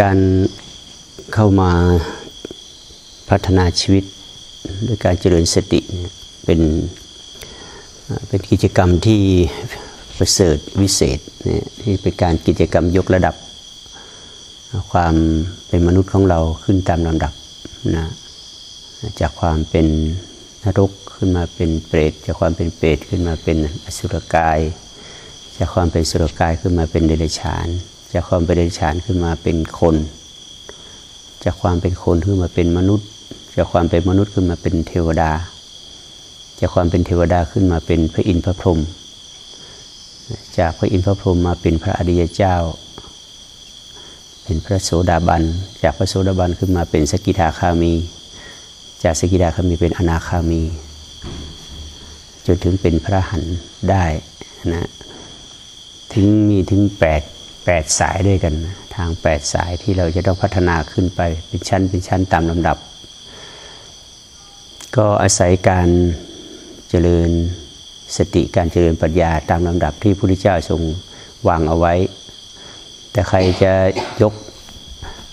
การเข้ามาพัฒนาชีวิตด้วยการเจริญสติเป็นเป็นกิจกรรมที่ประเสริฐวิเศษที่เป็นการกิจกรรมยกระดับ ความเป็นมนุษย์ของเราขึ้นตามลำดับนะจากความเป็นนรกขึ้นมาเป็นเปรตจากความเป็นเปรตขึ้นมาเป็นอสุรกาย จากความเป็นสุรกายขึ้นมาเป็นเดรัจฉาน จากความเป็นเดรัจฉานขึ้นมาเป็นคน จากความเป็นคนขึ้นมาเป็นมนุษย์ จากความเป็นมนุษย์ขึ้นมาเป็นเทวดา จากความเป็นเทวดาขึ้นมาเป็นพระอินทร์พระพรหมจากพระอินทร์พระพรหมมาเป็นพระอริยเจ้า เป็นพระโสดาบัน จากพระโสดาบันขึ้นมาเป็นสกิทาคามี จากสกิทาคามีเป็นอนาคามี จนถึงเป็นพระหันได้นะถึงมีถึงแปด แปดสายด้วยกัน ทางแปดสายที่เราจะต้องพัฒนาขึ้นไปเป็นชั้นเป็นชั้นตามลำดับ ก็อาศัยการเจริญสติการเจริญปัญญาตามลำดับที่พระพุทธเจ้าทรงวางเอาไว้ แต่ใครจะยก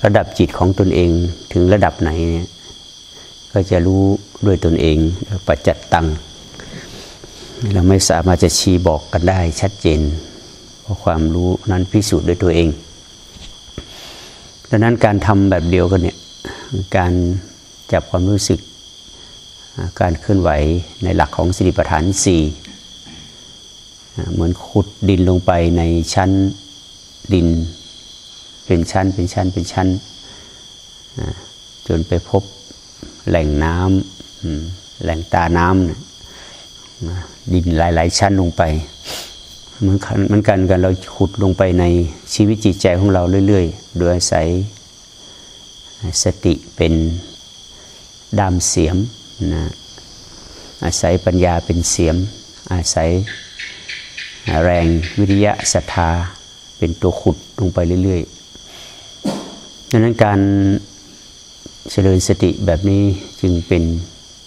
ระดับจิตของตนเองถึงระดับไหนเนี่ยก็จะรู้ด้วยตนเองปัจจัตตัง เราไม่สามารถจะชี้บอกกันได้ชัดเจน ราะความรู้นั้นพิสูจน์ด้วยตัวเอง ดังนั้นการทำแบบเดียวกันเนี่ยการจับความรู้สึก การเคลื่อนไหวในหลักของสติปัฏฐานสี่เหมือนขุดดินลงไปในชั้นดิน เป็นชั้นเป็นชั้นเป็นชั้น จนไปพบแหล่งน้ำแหล่งตาน้ำดินหลาย ๆ ชั้นลงไป เหมือนกันเหมือนกันกันเราขุดลงไปในชีวิตจิตใจของเราเรื่อยๆ โดยอาศัยสติเป็นดามเสียมนะอาศัยปัญญาเป็นเสียม อาศัยแรงวิริยะศรัทธาเป็นตัวขุดลงไปเรื่อยๆดังนั้นการเจริญสติแบบนี้จึงเป็น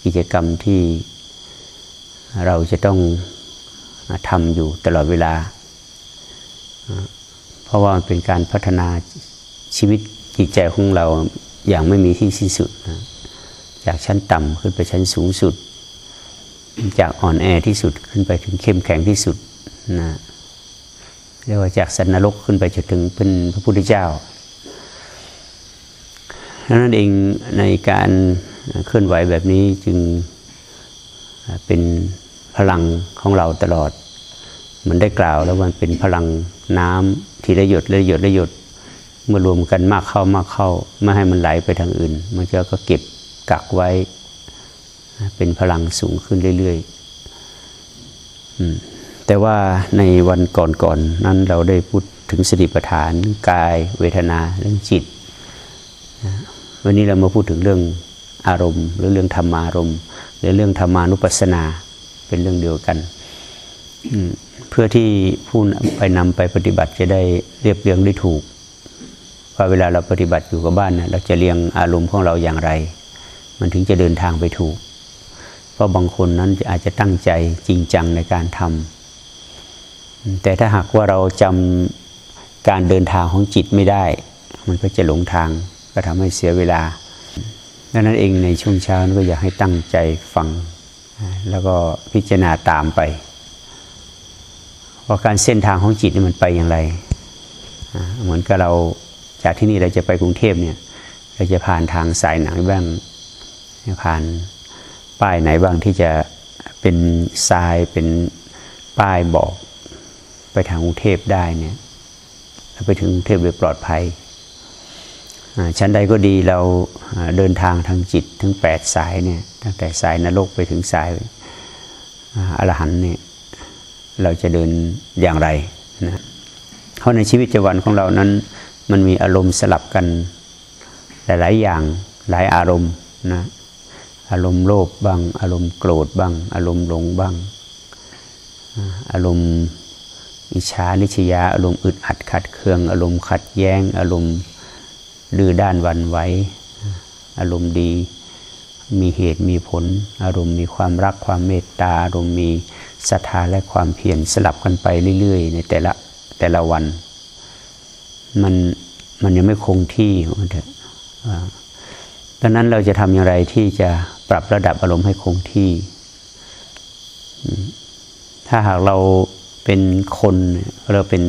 กิจกรรมที่เราจะต้อง ทำอยู่ตลอดเวลา เพราะว่ามันเป็นการพัฒนาชีวิตจิตใจของเราอย่างไม่มีที่สิ้นสุดนะจากชั้นต่ำขึ้นไปชั้นสูงสุด จากอ่อนแอที่สุดขึ้นไปถึงเข้มแข็งที่สุดนะเรียกว่าจากสันนรกขึ้นไปจนถึงเป็นพระพุทธเจ้าดังนั้นเองในการเคลื่อนไหวแบบนี้จึงเป็นพลังของเราตลอด มันได้กล่าวแล้วมันเป็นพลังน้ำทีละหยดละหยดละหยดเมื่อรวมกันมากเข้ามากเข้า ไม่ให้มันไหลไปทางอื่น มันก็เก็บกักไว้ เป็นพลังสูงขึ้นเรื่อยๆแต่ว่าในวันก่อนๆนนั้นเราได้พูดถึงสติปัฏฐานกาย เวทนาเรื่องจิต วันนี้เรามาพูดถึงเรื่องอารมณ์ หรือเรื่องธรรมารมณ์หรือเรื่องธรรมานุปัสสนาเป็นเรื่องเดียวกัน เพื่อที่ผู้ไปนำไปปฏิบัติจะได้เรียบเรียงได้ถูกว่าเวลาเราปฏิบัติอยู่กับบ้านนะเราจะเรียงอารมณ์ของเราอย่างไร มันถึงจะเดินทางไปถูก เพราะบางคนนั้นอาจจะตั้งใจจริงจังในการทำแต่ถ้าหากว่าเราจำการเดินทางของจิตไม่ได้ มันก็จะหลงทางก็ทำให้เสียเวลาดังนั้นเองในช่วงเช้าก็อยากให้ตั้งใจฟัง แล้วก็พิจารณาตามไป ว่าการเส้นทางของจิตนี่มันไปอย่างไร เหมือนกับเราจากที่นี่เราจะไปกรุงเทพเนี่ยเราจะผ่านทางสายไหนบ้างผ่านป้ายไหนบ้างที่จะเป็นทรายเป็นป้ายบอกไปทางกรุงเทพได้เนี่ยไปถึงกรุงเทพโดยปลอดภัยชั้นใดก็ดีเราเดินทางทางจิตถึงแปดสายเนี่ยตั้งแต่สายนรกไปถึงสายอรหันเนี่ย เราจะเดินอย่างไรนะเพราะในชีวิตประจำวันของเรานั้น มันมีอารมณ์สลับกันหลายๆอย่างหลายอารมณ์นะอารมณ์โลภบ้าง อารมณ์โกรธบ้าง อารมณ์หลงบ้าง อารมณ์อิจฉานิชยา อารมณ์อึดอัดขัดเคือง อารมณ์ขัดแย้ง อารมณ์ดื้อด้านวันไหวอารมณ์ดีมีเหตุมีผล อารมณ์มีความรักความเมตตาอารมณ์มี ศรัทธาและความเพียรสลับกันไปเรื่อยๆ ในแต่ละแต่ละวัน มันมันยังไม่คงที่มันเถอะดังนั้นเราจะทำอย่างไรที่จะปรับระดับอารมณ์ให้คงที่ ถ้าหากเราเป็นคนเราเป็น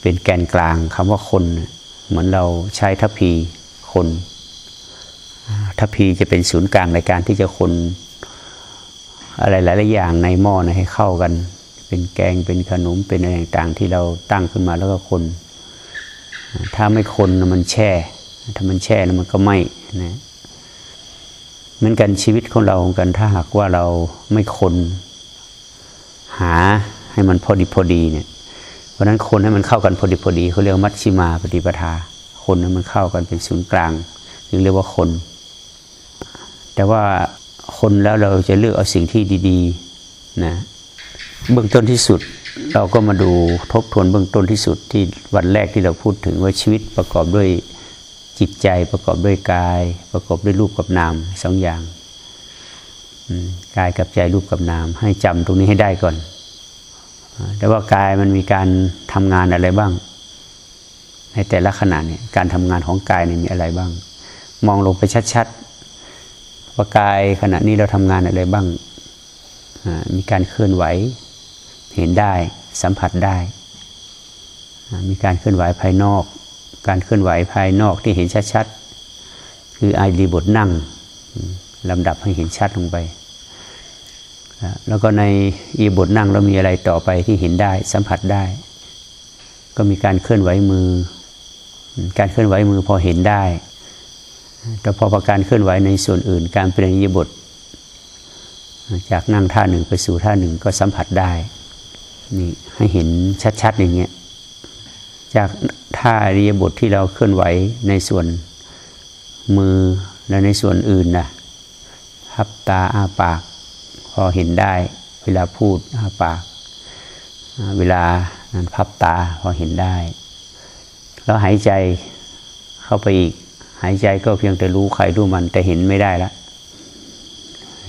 เป็นแกนกลางคำว่าคน เหมือนเราใช้ทัพพีคนทัพพีจะเป็นศูนย์กลางในการที่จะคน อะไรหลายๆอย่างในหม้อนะให้เข้ากัน เป็นแกงเป็นขนมเป็นอะไรต่างๆที่เราตั้งขึ้นมาแล้วก็คน ถ้าไม่คนมันแช่ ถ้ามันแช่แล้วมันก็ไหม้นะเหมือนกันชีวิตของเรากันถ้าหากว่าเราไม่คนหาให้มันพอดีพอดีเนี่ยเพราะนั้นคนให้มันเข้ากันพอดีพอดีเขาเรียกมัชชิมาปฏิปทา คนให้มันเข้ากันเป็นศูนย์กลางจึงเรียกว่าคน แต่ว่า คนแล้วเราจะเลือกเอาสิ่งที่ดีๆนะเบื้องต้นที่สุดเราก็มาดูทบทวนเบื้องต้นที่สุดที่วันแรกที่เราพูดถึงว่าชีวิตประกอบด้วยจิตใจประกอบด้วยกาย ประกอบด้วยรูปกับนามสองอย่างกายกับใจรูปกับนาม ให้จำตรงนี้ให้ได้ก่อนแต่ว่ากายมันมีการทำงานอะไรบ้าง ในแต่ละขณะเนี่ยการทำงานของกายเนี่ยมีอะไรบ้าง มองลงไปชัดๆ ว่ากายขณะนี้เราทำงานอะไรบ้าง มีการเคลื่อนไหวเห็นได้สัมผัสได้ มีการเคลื่อนไหวภายนอก การเคลื่อนไหวภายนอกที่เห็นชัดๆ คือไอรีบทนั่งลำดับให้เห็นชัดลงไป แล้วก็ในอีบทนั่งเรามีอะไรต่อไปที่เห็นได้สัมผัสได้ ก็มีการเคลื่อนไหวมือ การเคลื่อนไหวมือพอเห็นได้ แต่พอประการเคลื่อนไหวในส่วนอื่น การเปลี่ยนอีบท จากนั่งท่าหนึ่งไปสู่ท่าหนึ่งก็สัมผัสได้นี่ให้เห็นชัดๆอย่างเงี้ยจากท่าอริยบทที่เราเคลื่อนไหวในส่วนมือและในส่วนอื่นนะพับตาอ้าปาก พอเห็นได้ เวลาพูดอ้าปาก เวลานั้นพับตาพอเห็นได้ แล้วหายใจเข้าไปอีก หายใจก็เพียงแต่รู้ใครรู้มันแต่เห็นไม่ได้ละ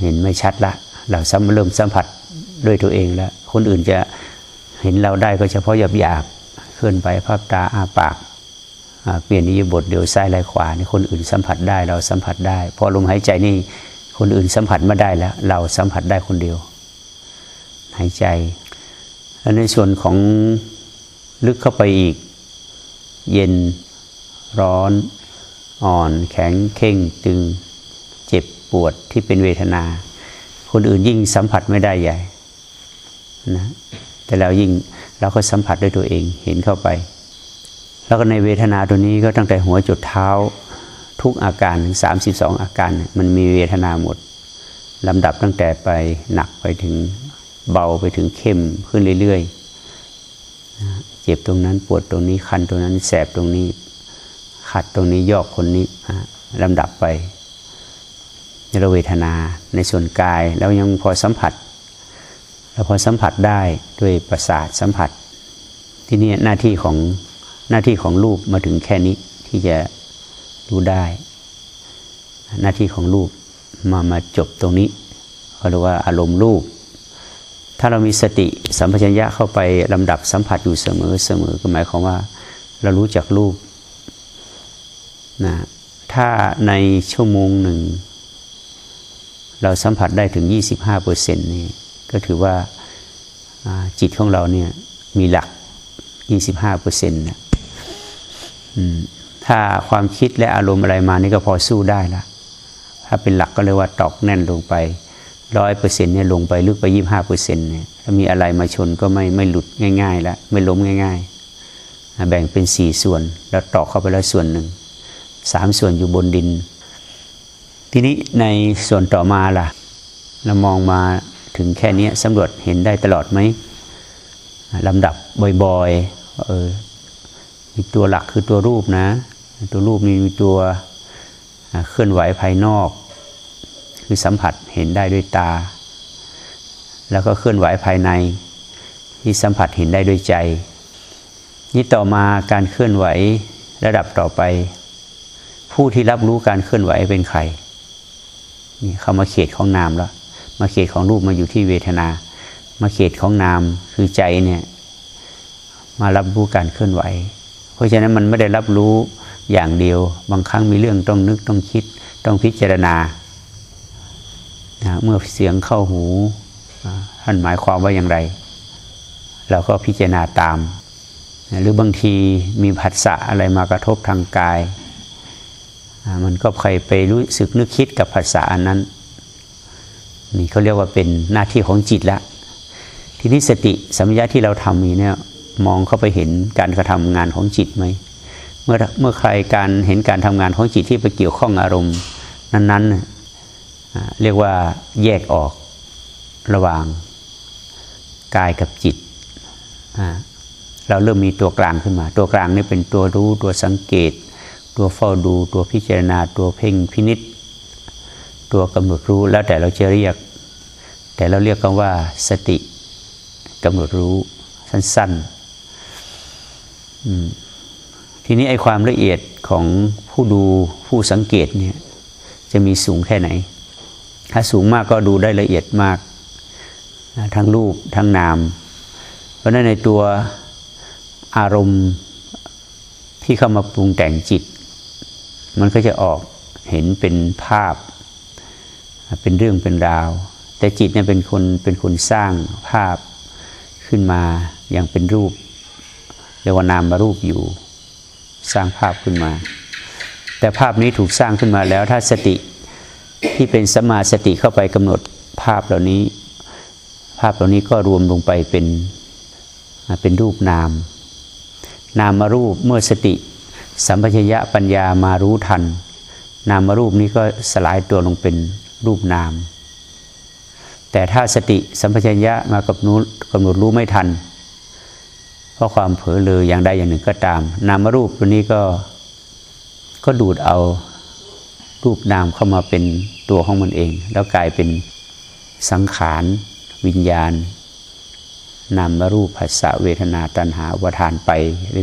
เห็นไม่ชัดละ เราซ้ำเริ่มสัมผัสด้วยตัวเองแล้ว คนอื่นจะเห็นเราได้ก็เฉพาะหยาบหยาบเคลื่อนไปภาพตาอาปากเปลี่ยนนิยบทเดี๋ยวซ้ายไหลขวานี่คนอื่นสัมผัสได้เราสัมผัสได้ พอลมหายใจนี่คนอื่นสัมผัสไม่ได้แล้ว เราสัมผัสได้คนเดียว หายใจแล้วในส่วนของลึกเข้าไปอีก เย็นร้อน อ่อนแข็งเข่งตึงเจ็บปวดที่เป็นเวทนา คนอื่นยิ่งสัมผัสไม่ได้ใหญ่นะแต่เรายิ่งเราก็สัมผัสด้วยตัวเองเห็นเข้าไป แล้วก็ในเวทนาตัวนี้ก็ตั้งแต่หัวจุดเท้าทุกอาการถึงสามสิบสองอาการ มันมีเวทนาหมดลำดับตั้งแต่ไปหนักไปถึงเบาไปถึงเข้มขึ้นเรื่อยๆเจ็บตรงนั้นปวดตรงนี้คันตรงนั้นแสบตรงนี้ ขัดตรงนี้ยอกคนนี้ลำดับไปในเวทนาในส่วนกายแล้วยังพอสัมผัสเราพอสัมผัสได้ด้วยประสาทสัมผัส ที่นี่หน้าที่ของหน้าที่ของรูปมาถึงแค่นี้ที่จะรู้ได้ หน้าที่ของรูปมามาจบตรงนี้เขาเรียกว่าอารมณ์รูป ถ้าเรามีสติสัมปชัญญะเข้าไปลำดับสัมผัสอยู่เสมอเสมอก็หมายความว่า เรารู้จักรูป นะถ้าในชั่วโมงหนึ่ง เราสัมผัสได้ถึง 25เปอร์เซ็นต์นี่ก็ถือว่าจิตของเราเนี่ยมีหลัก 25เปอร์เซ็นต์นะถ้าความคิดและอารมณ์อะไรมานี่ก็พอสู้ได้ละถ้าเป็นหลักก็เรียกว่าตอกแน่นลงไปร้อยเปอร์เซ็นต์เนี่ยลงไปลึกไปยี่ห้าเปอร์เซ็นต์เนี่ยถ้ามีอะไรมาชนก็ไม่ไม่หลุดง่ายๆ แล้วไม่ล้มง่าย ๆ แบ่งเป็นสี่ส่วน แล้วตอกเข้าไปแล้วส่วนหนึ่ง สามส่วนอยู่บนดิน ทีนี้ในส่วนต่อมาล่ะ เรามองมาถึงแค่นี้สำรวจเห็นได้ตลอดไหมลำดับบ่อยๆเออมีตัวหลักคือตัวรูปนะ ตัวรูปนี้มีตัวเคลื่อนไหวภายนอก คือสัมผัสเห็นได้ด้วยตา แล้วก็เคลื่อนไหวภายใน ที่สัมผัสเห็นได้ด้วยใจ นี่ต่อมาการเคลื่อนไหวระดับต่อไป ผู้ที่รับรู้การเคลื่อนไหวเป็นใครนี่เข้ามาเขตของนามแล้ว มาเขตของรูปมาอยู่ที่เวทนา มาเขตของนามคือใจเนี่ยมารับรู้การเคลื่อนไหว เพราะฉะนั้นมันไม่ได้รับรู้อย่างเดียว บางครั้งมีเรื่องต้องนึกต้องคิด ต้องพิจารณาเมื่อเสียงเข้าหูท่านหมายความว่าอย่างไร เราก็พิจารณาตาม หรือบางทีมีผัสสะอะไรมากระทบทางกาย มันก็ใครไปรู้สึกนึกคิดกับผัสสะอันนั้น นี่เขาเรียกว่าเป็นหน้าที่ของจิตละ ทีนี้สติสัมยาที่เราทำนี้เนี่ยมองเข้าไปเห็นการกระทำงานของจิตไหมเมื่อเมื่อใครการเห็นการทำงานของจิตที่ไปเกี่ยวข้องอารมณ์ นั้นๆเรียกว่าแยกออกระหว่างกายกับจิต เราเริ่มมีตัวกลางขึ้นมา ตัวกลางนี่เป็นตัวรู้ตัวสังเกต ตัวเฝ้าดูตัวพิจารณาตัวเพ่งพินิษตัวกำหนดรู้แล้วแต่เราจะเรียก แต่เราเรียกกันว่าสติกำหนดรู้สั้นๆทีนี้ไอ้ความละเอียดของผู้ดูผู้สังเกตเนี่ยจะมีสูงแค่ไหน ถ้าสูงมากก็ดูได้ละเอียดมาก ทั้งรูปทั้งนาม เพราะนั้นในตัวอารมณ์ที่เข้ามาปรุงแต่งจิต มันก็จะออกเห็นเป็นภาพ เป็นเรื่องเป็นราว แต่จิตเนี่ยเป็นคนเป็นคนสร้างภาพขึ้นมาอย่างเป็นรูปเรียกว่านามมารูปอยู่ สร้างภาพขึ้นมา แต่ภาพนี้ถูกสร้างขึ้นมาแล้ว ถ้าสติที่เป็นสมาสติเข้าไปกำหนดภาพเหล่านี้ ภาพเหล่านี้ก็รวมลงไปเป็นเป็นรูปนาม นามารูปเมื่อสติ สัมปชัญญะปัญญามารู้ทัน นามรูปนี้ก็สลายตัวลงเป็นรูปนาม แต่ถ้าสติสัมปชัญญะมากับนู้กำหนดรู้ไม่ทัน เพราะความเผลอเลยอย่างใดอย่างหนึ่งก็ตาม นามรูปตัวนี้ก็ก็ดูดเอารูปนามเข้ามาเป็นตัวของมันเอง แล้วกลายเป็นสังขารวิญญาณนามรูปภาษาเวทนาตัณหาวทานไป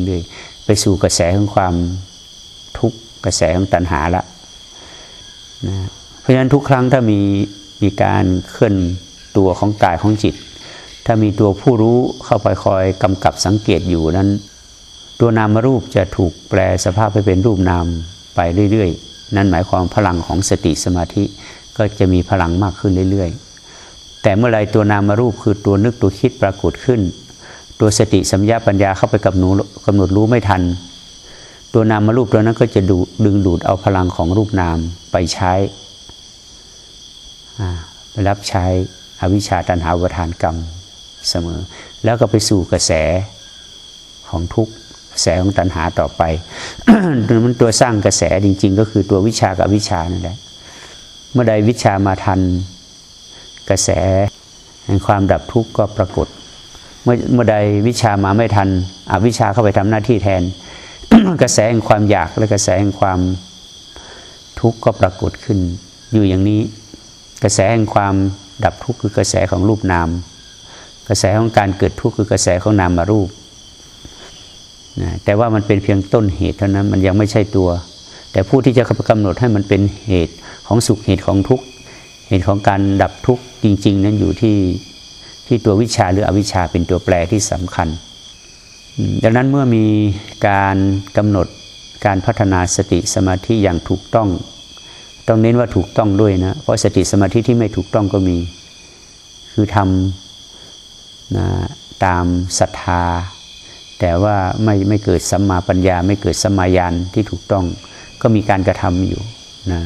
เรื่อย ไปสู่กระแสของความทุกข์กระแสของตัณหาละนะเพราะฉะนั้นทุกครั้งถ้ามีมีการเคลื่อนตัวของกายของจิต ถ้ามีตัวผู้รู้เข้าไปคอยกำกับสังเกตอยู่นั้น ตัวนามรูปจะถูกแปลสภาพไปเป็นรูปนามไปเรื่อยๆ นั่นหมายความพลังของสติสมาธิก็จะมีพลังมากขึ้นเรื่อยๆ แต่เมื่อไรตัวนามรูปคือตัวนึกตัวคิดปรากฏขึ้น ตัวสติสัมยาปัญญาเข้าไปกับหนูกำหนดรู้ไม่ทัน ตัวนามารูปตัวนั้นก็จะดูดึงดูดเอาพลังของรูปนามไปใช้ไปรับใช้อวิชชาตันหาวทานกรรมเสมอ แล้วก็ไปสู่กระแสของทุกกระแสของตัณหาต่อไปมันตัวสร้างกระแสจริง ๆ ก็คือตัววิชากับวิชานั่นแหละเมื่อใดวิชามาทันกระแสแห่งความดับทุกข์ก็ปรากฏ เมื่อเมื่อใดวิชามาไม่ทันอวิชาเข้าไปทำหน้าที่แทน กระแสแห่งความอยากและกระแสแห่งความทุกข์ก็ปรากฏขึ้น อยู่อย่างนี้ กระแสแห่งความดับทุกข์คือกระแสของรูปนาม กระแสของการเกิดทุกข์คือกระแสของนามารูปนะแต่ว่ามันเป็นเพียงต้นเหตุเท่านั้นมันยังไม่ใช่ตัว แต่ผู้ที่จะกำหนดให้มันเป็นเหตุของสุขเหตุของทุกข์เหตุของการดับทุกข์จริง ๆ นั้นอยู่ที่ ที่ตัววิชาหรืออวิชาเป็นตัวแปรที่สำคัญ ดังนั้นเมื่อมีการกำหนดการพัฒนาสติสมาธิอย่างถูกต้อง ต้องเน้นว่าถูกต้องด้วยนะ เพราะสติสมาธิที่ไม่ถูกต้องก็มี คือทำนะตามศรัทธา แต่ว่าไม่ไม่เกิดสัมมาปัญญา ไม่เกิดสัมมาญาณที่ถูกต้อง ก็มีการกระทำอยู่นะ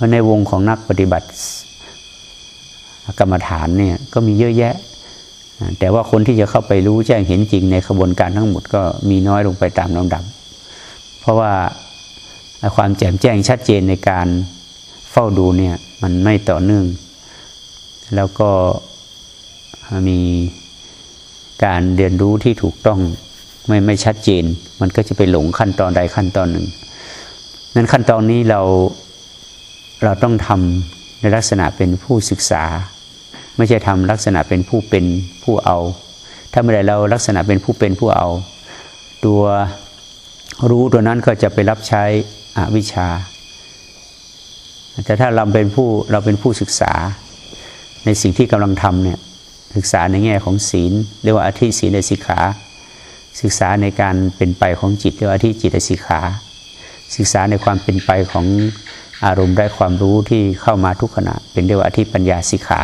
ราะในวงของนักปฏิบัติ กรรมฐานเนี่ยก็มีเยอะแยะ แต่ว่าคนที่จะเข้าไปรู้แจ้งเห็นจริงในขบวนการทั้งหมดก็มีน้อยลงไปตามลำดับ เพราะว่าความแจ่มแจ้งชัดเจนในการเฝ้าดูเนี่ยมันไม่ต่อเนื่อง แล้วก็มีการเรียนรู้ที่ถูกต้องไม่ไม่ชัดเจน มันก็จะไปหลงขั้นตอนใดขั้นตอนหนึ่งนั้นขั้นตอนนี้เราเราต้องทำในลักษณะเป็นผู้ศึกษา ไม่ใช่ทำลักษณะเป็นผู้เป็นผู้เอา ถ้าเมื่อไรเราลักษณะเป็นผู้เป็นผู้เอา ตัวรู้ตัวนั้นก็จะไปรับใช้อวิชชา แต่ถ้าเราเป็นผู้เราเป็นผู้ศึกษา ในสิ่งที่กำลังทำเนี่ยศึกษาในแง่ของศีลเรียกว่าอธิศีลในสิกขา ศึกษาในการเป็นไปของจิตเรียกว่าที่จิตสิกขา ศึกษาในความเป็นไปของอารมณ์ได้ความรู้ที่เข้ามาทุกขณะ เป็นเรียกว่าที่ปัญญาสิกขา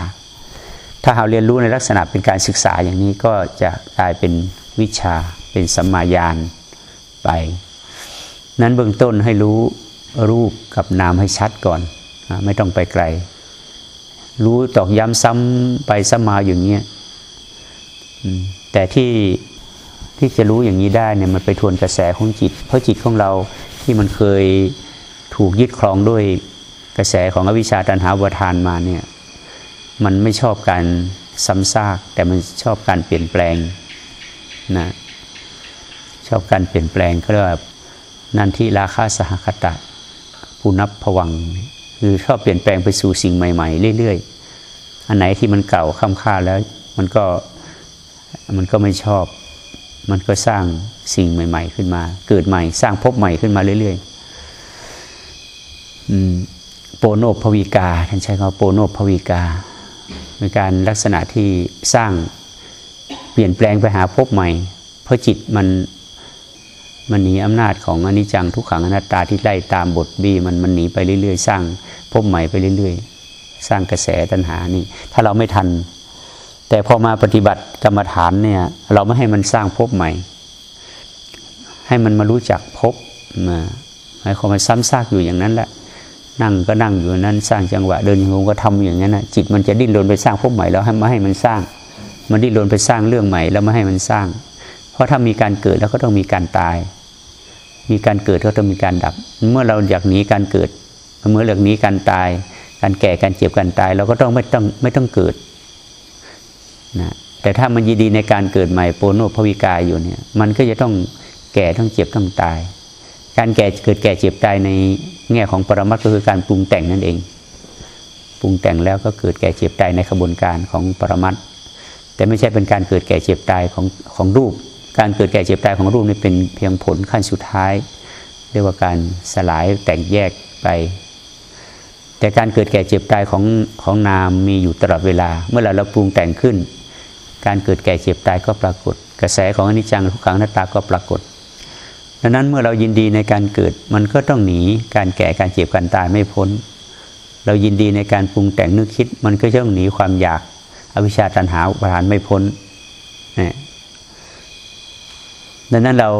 ถ้าเราเรียนรู้ในลักษณะเป็นการศึกษาอย่างนี้ก็จะกลายเป็นวิชาเป็นสัมมาญาณไป นั้นเบื้องต้นให้รู้รูปกับนามให้ชัดก่อนไม่ต้องไปไกล รู้ตอกย้ำซ้ำไปซ้ำมาอย่างเงี้ยแต่ที่ที่จะรู้อย่างนี้ได้เนี่ยมันไปทวนกระแสของจิต เพราะจิตของเราที่มันเคยถูกยึดครองด้วยกระแสของอวิชชาตันหาวทานมาเนี่ย มันไม่ชอบการซ้ำซาก แต่มันชอบการเปลี่ยนแปลงนะชอบการเปลี่ยนแปลงเขาเรียกว่านันทิราคาสหคตะผู้นับผวังคือชอบเปลี่ยนแปลงไปสู่สิ่งใหม่ ๆ เรื่อยๆ อันไหนที่มันเก่าค่ำค่าแล้วมันก็มันก็ไม่ชอบ มันก็สร้างสิ่งใหม่ ๆ ขึ้นมา เกิดใหม่ สร้างภพใหม่ขึ้นมาเรื่อยๆโปโนภวิกาท่านใช้คำโปโนภวิกา เป็นการลักษณะที่สร้างเปลี่ยนแปลงไปหาภพใหม่ เพราะจิตมันมันหนีอำนาจของอนิจจังทุกขังอนัตตาที่ไล่ตามบทบีมันมันหนีไปเรื่อยๆ สร้างภพใหม่ไปเรื่อยๆ สร้างกระแสตัณหานี่ ถ้าเราไม่ทัน แต่พอมาปฏิบัติกรรมฐานเนี่ยเราไม่ให้มันสร้างภพใหม่ ให้มันมารู้จักภพมาให้ความมันซ้ำซากอยู่อย่างนั้นแหละ นั่งก็นั่งอยู่นั้นสร้างจังหวะเดินโยงก็ทำอย่างนั้นนะจิตมันจะดิ้นรนไปสร้างภพใหม่แล้วให้มาให้มันสร้าง มันดิ้นรนไปสร้างเรื่องใหม่แล้วไม่ให้มันสร้าง เพราะถ้ามีการเกิดแล้วก็ต้องมีการตาย มีการเกิดก็ต้องมีการดับ เมื่อเราอยากหนีการเกิด เมื่อเรื่องนี้การตาย การแก่การเจ็บการตาย เราก็ต้องไม่ต้องไม่ต้องเกิดนะแต่ถ้ามันยินดีในการเกิดใหม่โปโนภวิกายอยู่เนี่ยมันก็จะต้องแก่ต้องเจ็บต้องตาย การแก่เกิดแก่เจ็บตายใน แง่ของปรมัตก็คือการปรุงแต่งนั่นเอง ปรุงแต่งแล้วก็เกิดแก่เจ็บตายในขบวนการของปรมัตแต่ไม่ใช่เป็นการเกิดแก่เจ็บตายของของรูป การเกิดแก่เจ็บตายของรูปนี่เป็นเพียงผลขั้นสุดท้าย เรียกว่าการสลายแตกแยกไป แต่การเกิดแก่เจ็บตายของของนามมีอยู่ตลอดเวลา เมื่อเราเราปรุงแต่งขึ้น การเกิดแก่เจ็บตายก็ปรากฏ กระแสของอนิจจังทุกขังน้าตาก็ปรากฏ ดังนั้นเมื่อเรายินดีในการเกิด มันก็ต้องหนีการแก่การเจ็บการตายไม่พ้น เรายินดีในการปรุงแต่งนึกคิด มันก็ต้องหนีความอยากอวิชชาตันหาอุปทานไม่พ้นนะดังนั้นเรา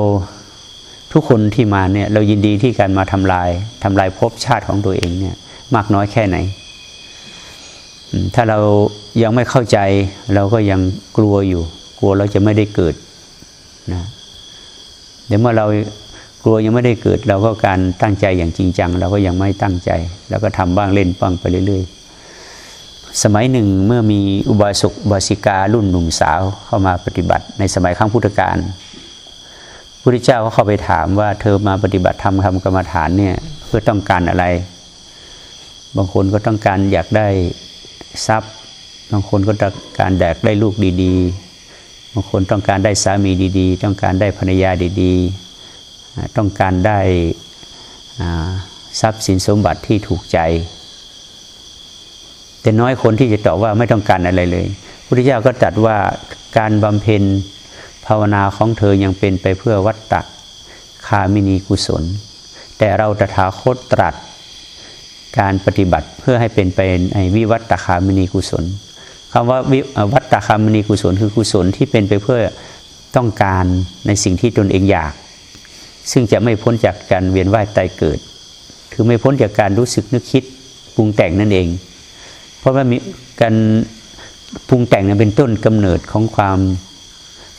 ทุกคนที่มาเนี่ยเรายินดีที่การมาทำลายทำลายภพชาติของตัวเองเนี่ยมากน้อยแค่ไหน ถ้าเรายังไม่เข้าใจเราก็ยังกลัวอยู่ กลัวเราจะไม่ได้เกิดนะ เดี๋ยวเมื่อเรากลัวยังไม่ได้เกิด เราก็การตั้งใจอย่างจริงจัง เราก็ยังไม่ตั้งใจ แล้วก็ทำบ้างเล่นบ้างไปเรื่อย ๆ สมัยหนึ่งเมื่อมีอุบาสกบาสิการุ่นหนุ่มสาวเข้ามาปฏิบัติ ในสมัยครั้งพุทธกาลพุทธเจ้าก็เข้าไปถามว่าเธอมาปฏิบัติธรรมทำกรรมฐานเนี่ยเพื่อต้องการอะไร บางคนก็ต้องการอยากได้ทรัพย์ บางคนก็ต้องการแดกได้ลูกดี ๆ บางคนต้องการได้สามีดีๆ ต้องการได้ภรรยาดีๆ ต้องการได้ทรัพย์สินสมบัติที่ถูกใจ แต่น้อยคนที่จะตอบว่าไม่ต้องการอะไรเลยพุทธเจ้าก็ตรัสว่าการบำเพ็ญภาวนาของเธอยังเป็นไปเพื่อวัตตะคามินีกุศล แต่เราตถาคตตรัสการปฏิบัติเพื่อให้เป็นไปในวิวัตตคามินีกุศล คำว่าวิวัตตคามินีกุศลคือกุศลที่เป็นไปเพื่อต้องการในสิ่งที่ตนเองอยาก ซึ่งจะไม่พ้นจากการเวียนว่ายตายเกิด คือไม่พ้นจากการรู้สึกนึกคิดปรุงแต่งนั่นเอง เพราะว่ามีการปรุงแต่งนั้นเป็นต้นกำเนิดของความ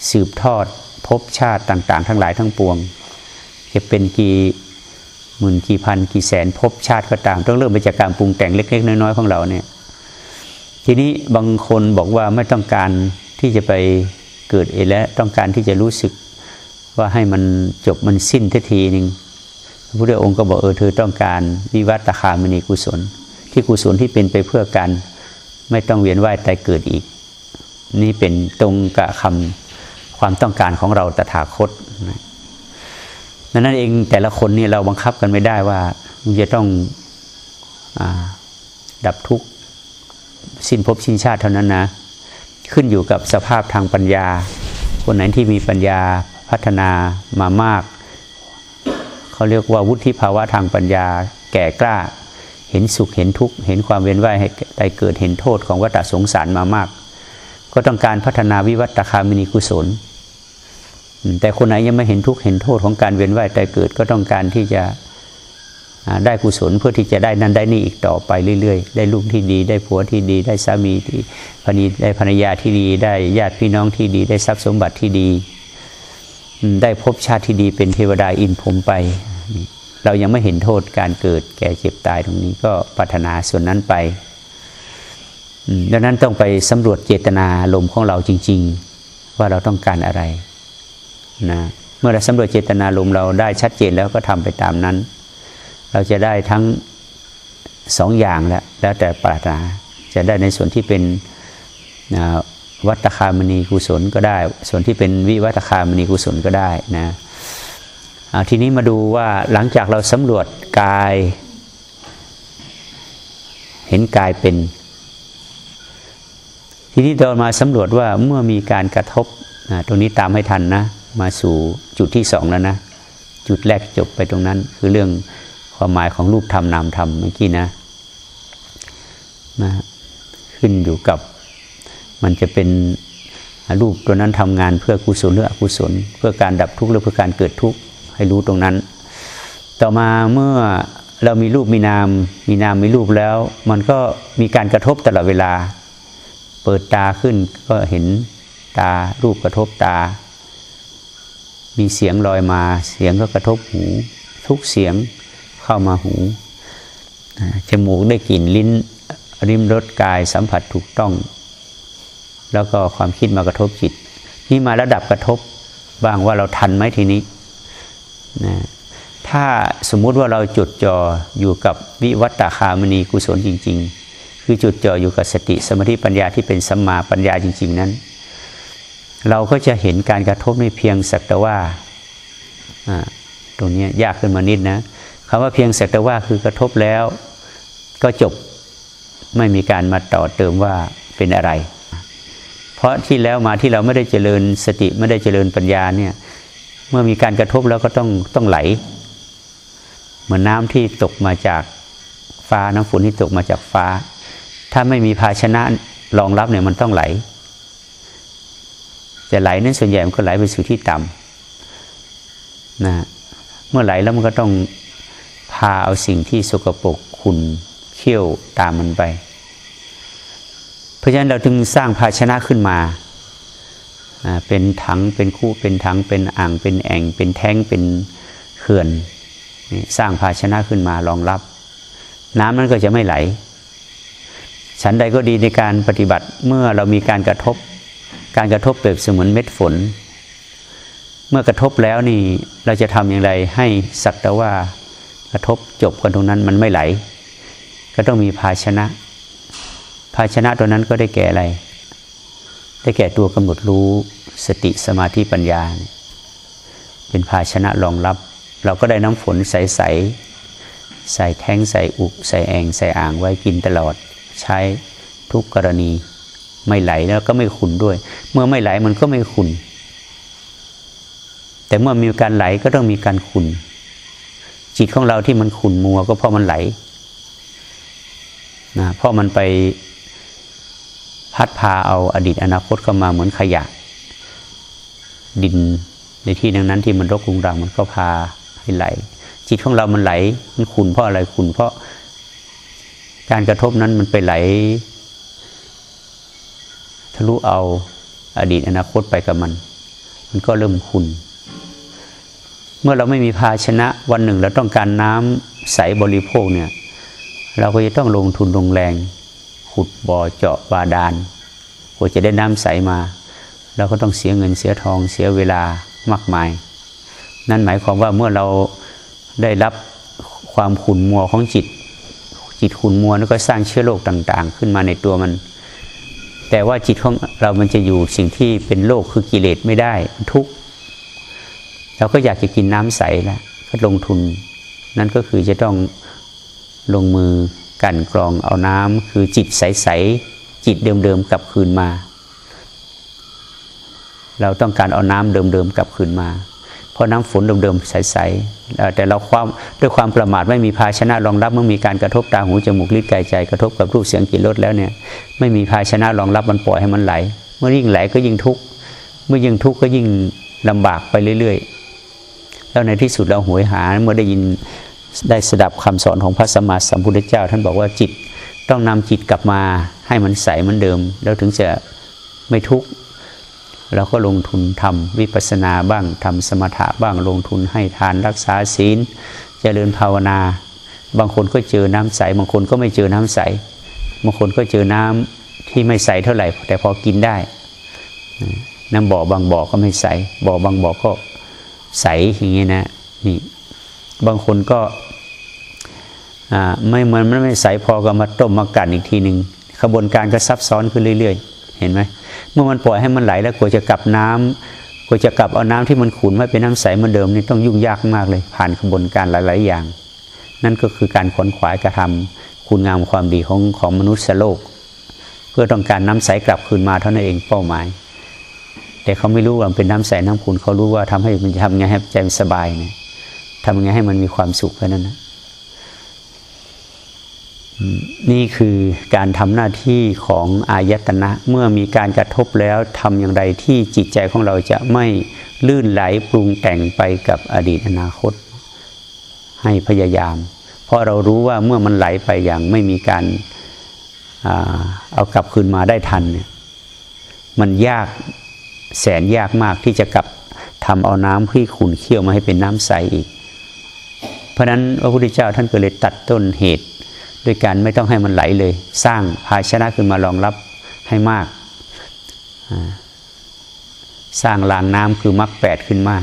สืบทอดภพชาติต่าง ๆ ทั้งหลายทั้งปวง จะเป็นกี่หมื่นกี่พันกี่แสนภพชาติก็ตาม ต้องเริ่มไปจากการปรุงแต่งเล็ก ๆ น้อยๆของเราเนี่ย ทีนี้บางคนบอกว่าไม่ต้องการที่จะไปเกิดเองแล้วต้องการที่จะรู้สึกว่าให้มันจบมันสิ้นทีทีหนึ่งพระพุทธองค์ก็บอกเออเธอต้องการวิวัตคามณีกุศล ที่กุศลที่เป็นไปเพื่อการไม่ต้องเวียนว่ายตายเกิดอีก นี่เป็นตรงกับคำความต้องการของเราตถาคตดังนั้นเองแต่ละคนนี่เราบังคับกันไม่ได้ว่ามันจะต้องอดับทุกข์ สิ้นภพสิ้นชาติเท่านั้นนะ ขึ้นอยู่กับสภาพทางปัญญา คนไหนที่มีปัญญาพัฒนามามาก เขาเรียกว่าวุฒิภาวะทางปัญญาแก่กล้า เห็นสุขเห็นทุกข์เห็นความเวียนว่ายให้ได้เกิดเห็นโทษของวัฏสงสารมามาก ก็ต้องการพัฒนาวิวัตคามินีกุศล แต่คนไหนยังไม่เห็นทุกข์เห็นโทษของการเวียนว่ายแต่เกิดก็ต้องการที่จะ ได้กุศลเพื่อที่จะได้นั่นได้นี่อีกต่อไปเรื่อยๆ ได้ลูกที่ดี ได้ผัวที่ดี ได้สามีที่พนีได้ภรรยาที่ดี ได้ญาติพี่น้องที่ดี ได้ทรัพย์สมบัติที่ดี ได้พบชาติที่ดีเป็นเทวดาอินพรมไป เรายังไม่เห็นโทษการเกิดแก่เจ็บตายตรงนี้ก็ปรารถนาส่วนนั้นไปดังนั้นต้องไปสำรวจเจตนาลมของเราจริง ๆ ว่าเราต้องการอะไรนะเมื่อเราสำรวจเจตนาลมเราได้ชัดเจนแล้วก็ทำไปตามนั้น เราจะได้ทั้งสองอย่างแล้วแล้วแต่ปรารถนาจะได้ในส่วนที่เป็นวัตคามณีกุศลก็ได้ ส่วนที่เป็นวิวัตคามณีกุศลก็ได้นะทีนี้มาดูว่าหลังจากเราสำรวจกาย เห็นกายเป็น ทีนี้เรามาสำรวจว่าเมื่อมีการกระทบนะตรงนี้ตามให้ทันนะ มาสู่จุดที่สองแล้วนะ จุดแรกจบไปตรงนั้นคือเรื่อง ความหมายของรูปธรรมนามธรรมเมื่อกี้นะนะขึ้นอยู่กับมันจะเป็นรูปตัวนั้นทำงานเพื่อกุศลหรืออกุศล เพื่อการดับทุกข์หรือเพื่อการเกิดทุกข์ให้รู้ตรงนั้น ต่อมาเมื่อเรามีรูปมีนาม มีนามมีรูปแล้ว มันก็มีการกระทบตลอดเวลา เปิดตาขึ้นก็เห็นตารูปกระทบตา มีเสียงลอยมา เสียงก็กระทบหู ทุกเสียง เข้ามาหูจมูกได้กลิ่นลิ้นริมรสกายสัมผัสถูกต้อง แล้วก็ความคิดมากระทบจิต นี่มาระดับกระทบบ้างว่าเราทันไหมทีนี้นะถ้าสมมุติว่าเราจุดจ่ออยู่กับวิวัตตาคามณีกุศลจริง ๆ คือจุดจ่ออยู่กับสติสมาธิปัญญาที่เป็นสัมมาปัญญาจริง ๆนั้น เราก็จะเห็นการกระทบในเพียงสักแต่ว่าตรงนี้ยากขึ้นมานิดนะ คำว่าเพียงสักแต่ว่าคือกระทบแล้วก็จบไม่มีการมาต่อเติมว่าเป็นอะไร เพราะที่แล้วมาที่เราไม่ได้เจริญสติไม่ได้เจริญปัญญาเนี่ยเมื่อมีการกระทบแล้วก็ต้องต้องไหล เหมือนน้ำที่ตกมาจากฟ้าน้ำฝนที่ตกมาจากฟ้า ถ้าไม่มีภาชนะรองรับเนี่ยมันต้องไหลจะไหลนั้นส่วนใหญ่มันก็ไหลไปสู่ที่ต่ำนะเมื่อไหลแล้วมันก็ต้อง พาเอาสิ่งที่สกปรกขุนเขี้ยวตามมันไป เพราะฉะนั้นเราจึงสร้างภาชนะขึ้นมา เป็นถังเป็นคู่เป็นถังเป็นอ่างเป็นแอ่งเป็นแท้งเป็นเขื่อนสร้างภาชนะขึ้นมารองรับ น้ำนั้นก็จะไม่ไหลฉันใดก็ดีในการปฏิบัติเมื่อเรามีการกระทบ การกระทบเปรียบเสมือนเม็ดฝน เมื่อกระทบแล้วนี่เราจะทำอย่างไรให้สักแต่ว่า กระทบจบกันตรงนั้นมันไม่ไหล ก็ต้องมีภาชนะ ภาชนะตัวนั้นก็ได้แก่อะไร ได้แก่ตัวกำหนดรู้สติสมาธิปัญญา เป็นภาชนะรองรับ เราก็ได้น้ำฝนใสใสใส่แท้งใส่อุกใส่แองใส่อ่างไว้กินตลอด ใช้ทุกกรณีไม่ไหลแล้วก็ไม่ขุนด้วย เมื่อไม่ไหลมันก็ไม่ขุนแต่เมื่อมีการไหลก็ต้องมีการขุน จิตของเราที่มันขุ่นมัว ก็เพราะมันไหลนะเพราะมันไปพัดพาเอาอดีตอนาคตเข้ามาเหมือนขยะ ดินในที่นั้นนั้นที่มันรกรุงรังมันก็พาให้ไหล จิตของเรามันไหลมันขุ่นเพราะอะไรขุ่นเพราะการกระทบนั้นมันไปไหล ทะลุเอาอดีตอนาคตไปกับมัน มันก็เริ่มขุ่น เมื่อเราไม่มีภาชนะวันหนึ่งเราต้องการน้ำใสบริโภคเนี่ยเราก็จะต้องลงทุนลงแรง ขุดบ่อเจาะบาดาลกว่าจะได้น้ำใสมาเราก็ต้องเสียเงินเสียทองเสียเวลามากมาย นั่นหมายความว่าเมื่อเราได้รับความขุ่นมัวของจิต จิตขุ่นมัวแล้วก็สร้างเชื้อโรคต่าง ๆ ขึ้นมาในตัวมัน แต่ว่าจิตของเรามันจะอยู่สิ่งที่เป็นโรคคือกิเลสไม่ได้ทุกข์ เราก็อยากจะกินน้ำใสแล้วก็ลงทุน นั่นก็คือจะต้องลงมือกันกรองเอาน้ำคือจิตใสๆจิตเดิมๆกลับคืนมา เราต้องการเอาน้ำเดิมๆกลับคืนมา เพราะน้ำฝนเดิมๆใสๆแต่เราความด้วยความประมาทไม่มีภาชนะรองรับเมื่อมีการกระทบตาหูจมูกลิ้นกายใจ กระทบกับรูปเสียงกลิ่นรสแล้วเนี่ยไม่มีภาชนะรองรับมันปล่อยให้มันไหล เมื่อยิ่งไหลก็ยิ่งทุกข์เมื่อยิ่งทุกข์ก็ยิ่งลำบากไปเรื่อยๆ แล้วในที่สุดเราหวยหาเมื่อได้ยินได้สดับคำสอนของพระสัมมาสัมพุทธเจ้า ท่านบอกว่าจิตต้องนำจิตกลับมาให้มันใสเหมือนเดิม แล้วถึงจะไม่ทุกข์เราก็ลงทุนทำวิปัสสนาบ้างทำสมถะบ้างลงทุนให้ทานรักษาศีลเจริญภาวนา บางคนก็เจอน้ำใส บางคนก็ไม่เจอน้ำใส บางคนก็เจอน้ำที่ไม่ใสเท่าไหร่ แต่พอกินได้ น้ำบ่อบางบ่อก็ไม่ใส บ่อบางบ่อก็ ใสอย่างนี้นะนี่บางคนก็ไม่เหมือนมันไม่ใสพอก็มาต้มมากันอีกทีหนึ่งขบวนการก็ซับซ้อนขึ้นเรื่อย ๆ เห็นไหมเมื่อมันปล่อยให้มันไหลแล้วกว่าจะกลับน้ำกว่าจะกลับเอาน้ำที่มันขุ่นมาเป็นน้ำใสเหมือนเดิมนี่ต้องยุ่งยากมากเลย ผ่านขบวนการหลาย ๆ อย่าง นั่นก็คือการขวนขวายกระทำคุณงามความดีของของมนุษย์โลก เพื่อต้องการน้ำใสกลับคืนมาเท่านั้นเองเป้าหมาย แต่เขาไม่รู้ว่าเป็นน้ำใสน้ำขุ่นเขารู้ว่าทำให้มันทำไงให้ใจสบายเนี่ยทำไงให้มันมีความสุขแค่นั้นนะนี่คือการทำหน้าที่ของอายตนะ เมื่อมีการกระทบแล้วทำอย่างไรที่จิตใจของเราจะไม่ลื่นไหลปรุงแต่งไปกับอดีตอนาคต ให้พยายาม เพราะเรารู้ว่าเมื่อมันไหลไปอย่างไม่มีการเอากลับคืนมาได้ทันเนี่ยมันยาก แสนยากมากที่จะกลับทำเอาน้ำที่ขุ่นเคี่ยวมาให้เป็นน้ำใสอีก เพราะนั้นพระพุทธเจ้าท่านก็เลยตัดต้นเหตุด้วยการไม่ต้องให้มันไหลเลย สร้างภาชนะขึ้นมารองรับให้มาก สร้างรางน้ำคือมรรคแปดขึ้นมา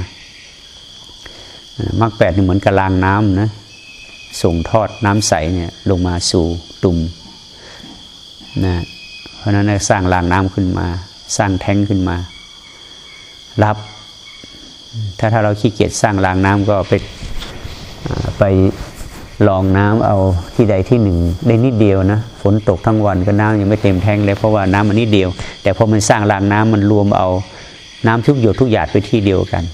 มรรคแปดนี่เหมือนกับรางน้ำนะส่งทอดน้ำใสเนี่ยลงมาสู่ตุ่มนะเพราะนั้นสร้างรางน้ำขึ้นมา สร้างแท้งขึ้นมา รับ ถ้าถ้าเราขี้เกียจสร้างรางน้ำก็ไปไปลองน้ำเอาที่ใดที่หนึ่งได้นิดเดียวนะฝนตกทั้งวันก็น้ำยังไม่เต็มแทงเลยเพราะว่าน้ำมันนิดเดียว แต่พอมันสร้างรางน้ำมันรวมเอาน้ำทุกหยดทุกหยาดไปที่เดียวกัน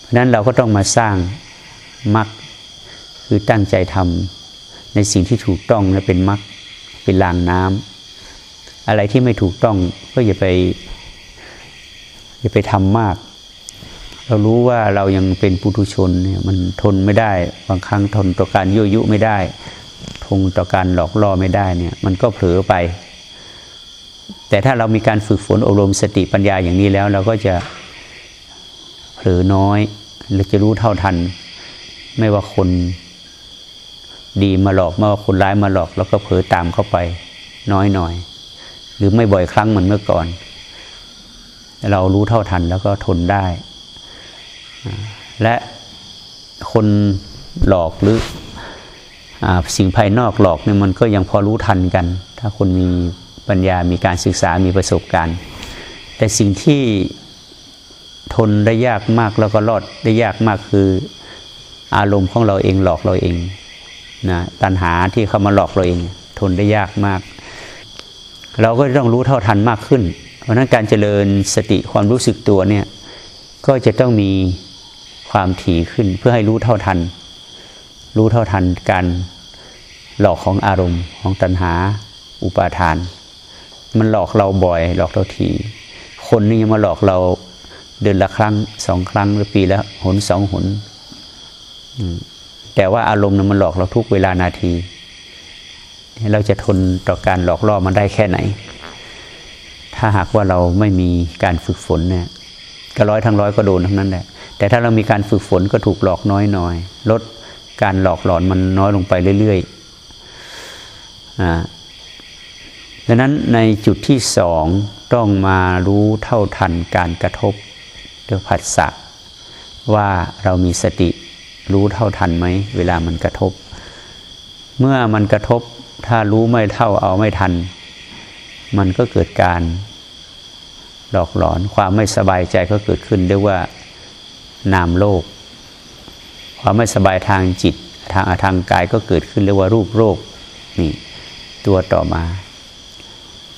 เพราะนั้นเราก็ต้องมาสร้างมักคือตั้งใจทำในสิ่งที่ถูกต้องและเป็นมักเป็นรางน้ำอะไรที่ไม่ถูกต้องก็อย่าไป อย่าไปทำมาก เรารู้ว่าเรายังเป็นปุถุชนเนี่ยมันทนไม่ได้ บางครั้งทนต่อการยั่วยุไม่ได้ทงต่อการหลอกล่อไม่ได้เนี่ย มันก็เผลอไป แต่ถ้าเรามีการฝึกฝนอบรมสติปัญญาอย่างนี้แล้ว เราก็จะเผลอน้อยเราจะรู้เท่าทัน ไม่ว่าคนดีมาหลอกไม่ว่าคนร้ายมาหลอก แล้วก็เผลอตามเข้าไป น้อยหน่อย หรือไม่บ่อยครั้งเหมือนเมื่อก่อน เรารู้เท่าทันแล้วก็ทนได้ และคนหลอกหรืออสิ่งภายนอกหลอกเนี่ยมันก็ยังพอรู้ทันกัน ถ้าคนมีปัญญามีการศึกษามีประสบการณ์ แต่สิ่งที่ทนได้ยากมากแล้วก็รอดได้ยากมากคืออารมณ์ของเราเองหลอกเราเองนะตัณหาที่เข้ามาหลอกเราเอง ทนได้ยากมาก เราก็ต้องรู้เท่าทันมากขึ้น เพราะนั้นการเจริญสติความรู้สึกตัวเนี่ยก็จะต้องมีความถี่ขึ้นเพื่อให้รู้เท่าทัน รู้เท่าทันการหลอกของอารมณ์ของตัณหาอุปาทาน มันหลอกเราบ่อย หลอกเราทีคนนี่ยังมาหลอกเราเดือนละครั้งสองครั้งหรือปีละหนสองหนแต่ว่าอารมณ์มันหลอกเราทุกเวลานาที เราจะทนต่อการหลอกล่อมันได้แค่ไหน ถ้าหากว่าเราไม่มีการฝึกฝนเนี่ยก็ร้อยทั้งร้อยก็โดนทั้งนั้นแหละ แต่ถ้าเรามีการฝึกฝนก็ถูกหลอกน้อยหน่อย ลดการหลอกหลอนมันน้อยลงไปเรื่อยๆดังนั้นในจุดที่สองต้องมารู้เท่าทันการกระทบด้วยผัสสะว่าเรามีสติรู้เท่าทันไหมเวลามันกระทบ เมื่อมันกระทบถ้ารู้ไม่เท่าเอาไม่ทัน มันก็เกิดการ หลอกหลอน ความไม่สบายใจก็เกิดขึ้นเรียกว่านามโลก ความไม่สบายทางจิตทางทางกายก็เกิดขึ้นเรียกว่ารูปโรคนี่ตัวต่อมา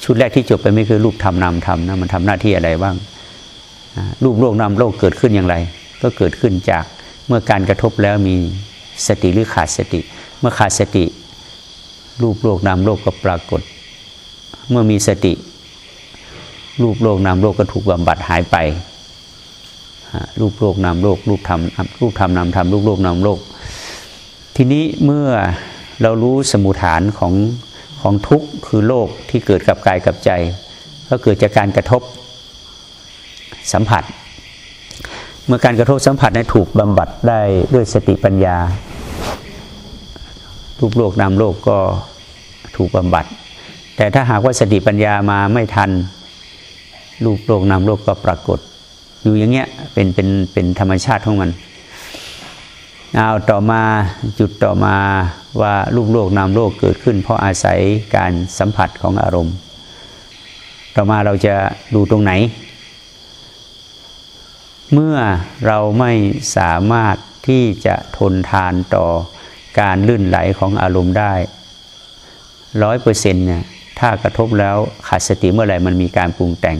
ชุดแรกที่จบไปไม่คือรูปทำนามทำนะมันทำหน้าที่อะไรบ้าง รูปโลกนามโลกเกิดขึ้นอย่างไร ก็เกิดขึ้นจากเมื่อการกระทบแล้วมีสติหรือขาดสติ เมื่อขาดสติ รูปโลกนามโลกก็ปรากฏ เมื่อมีสติ รูปโลกนามโลกก็ถูกบำบัดหายไปรูปโลกนามโลกรูปธรรมรูปธรรมนามธรรมรูปโลกนามโลก ทีนี้เมื่อเรารู้สมุฐานของของทุกข์คือโลกที่เกิดกับกายกับใจ ก็เกิดจากการกระทบสัมผัส เมื่อการกระทบสัมผัสนั้นถูกบำบัดได้ด้วยสติปัญญา รูปโลกนามโลกก็ถูกบำบัด แต่ถ้าหากว่าสติปัญญามาไม่ทัน รูปโลกนามโลกก็ปรากฏ อยู่อย่างเงี้ยเป็นเป็นเป็นธรรมชาติของมันเอาต่อมาจุดต่อมาว่ารูปโลกนามโลกเกิดขึ้น เพราะอาศัยการสัมผัสของอารมณ์ ต่อมาเราจะดูตรงไหน เมื่อเราไม่สามารถที่จะทนทานต่อการลื่นไหลของอารมณ์ได้ร้อยเปอร์เซ็นต์เนี่ยถ้ากระทบแล้วขาดสติเมื่อไหร่มันมีการปรุงแต่ง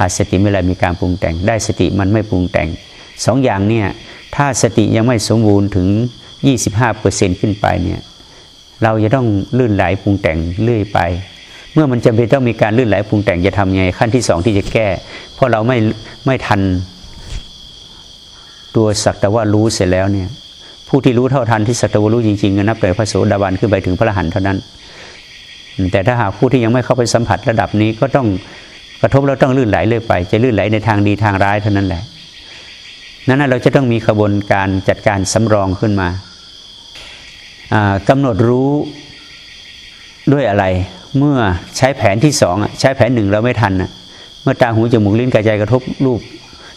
ขาดสติเมื่อไรมีการปรุงแต่ง ได้สติมันไม่ปรุงแต่งสองอย่างเนี่ยถ้าสติยังไม่สมบูรณ์ถึง 25%ขึ้นไปเนี่ยเราจะต้องลื่นไหลปรุงแต่งเรื่อยไป เมื่อมันจำเป็นต้องมีการลื่นไหลปรุงแต่งจะทำยังไงขั้นที่สองที่จะแก้ เพราะเราไม่ไม่ทันตัวสักแต่ว่ารู้เสร็จแล้วเนี่ยผู้ที่รู้เท่าทันที่สักแต่ว่ารู้จริงๆก็นับแต่พระโสดาบันขึ้นไปถึงพระอรหันต์เท่านั้น แต่ถ้าหากผู้ที่ยังไม่เข้าไปสัมผัสระดับนี้ก็ต้อง กระทบแล้วต้องลื่นไหลเรื่อยไป จะลื่นไหลในทางดีทางร้ายเท่านั้นแหละ นั้นเราจะต้องมีขบวนการจัดการสำรองขึ้นมากำหนดรู้ด้วยอะไร เมื่อใช้แผนที่สองใช้แผนหนึ่งเราไม่ทันเมื่อตาหูจมูกลิ้นกายใจกระทบรูป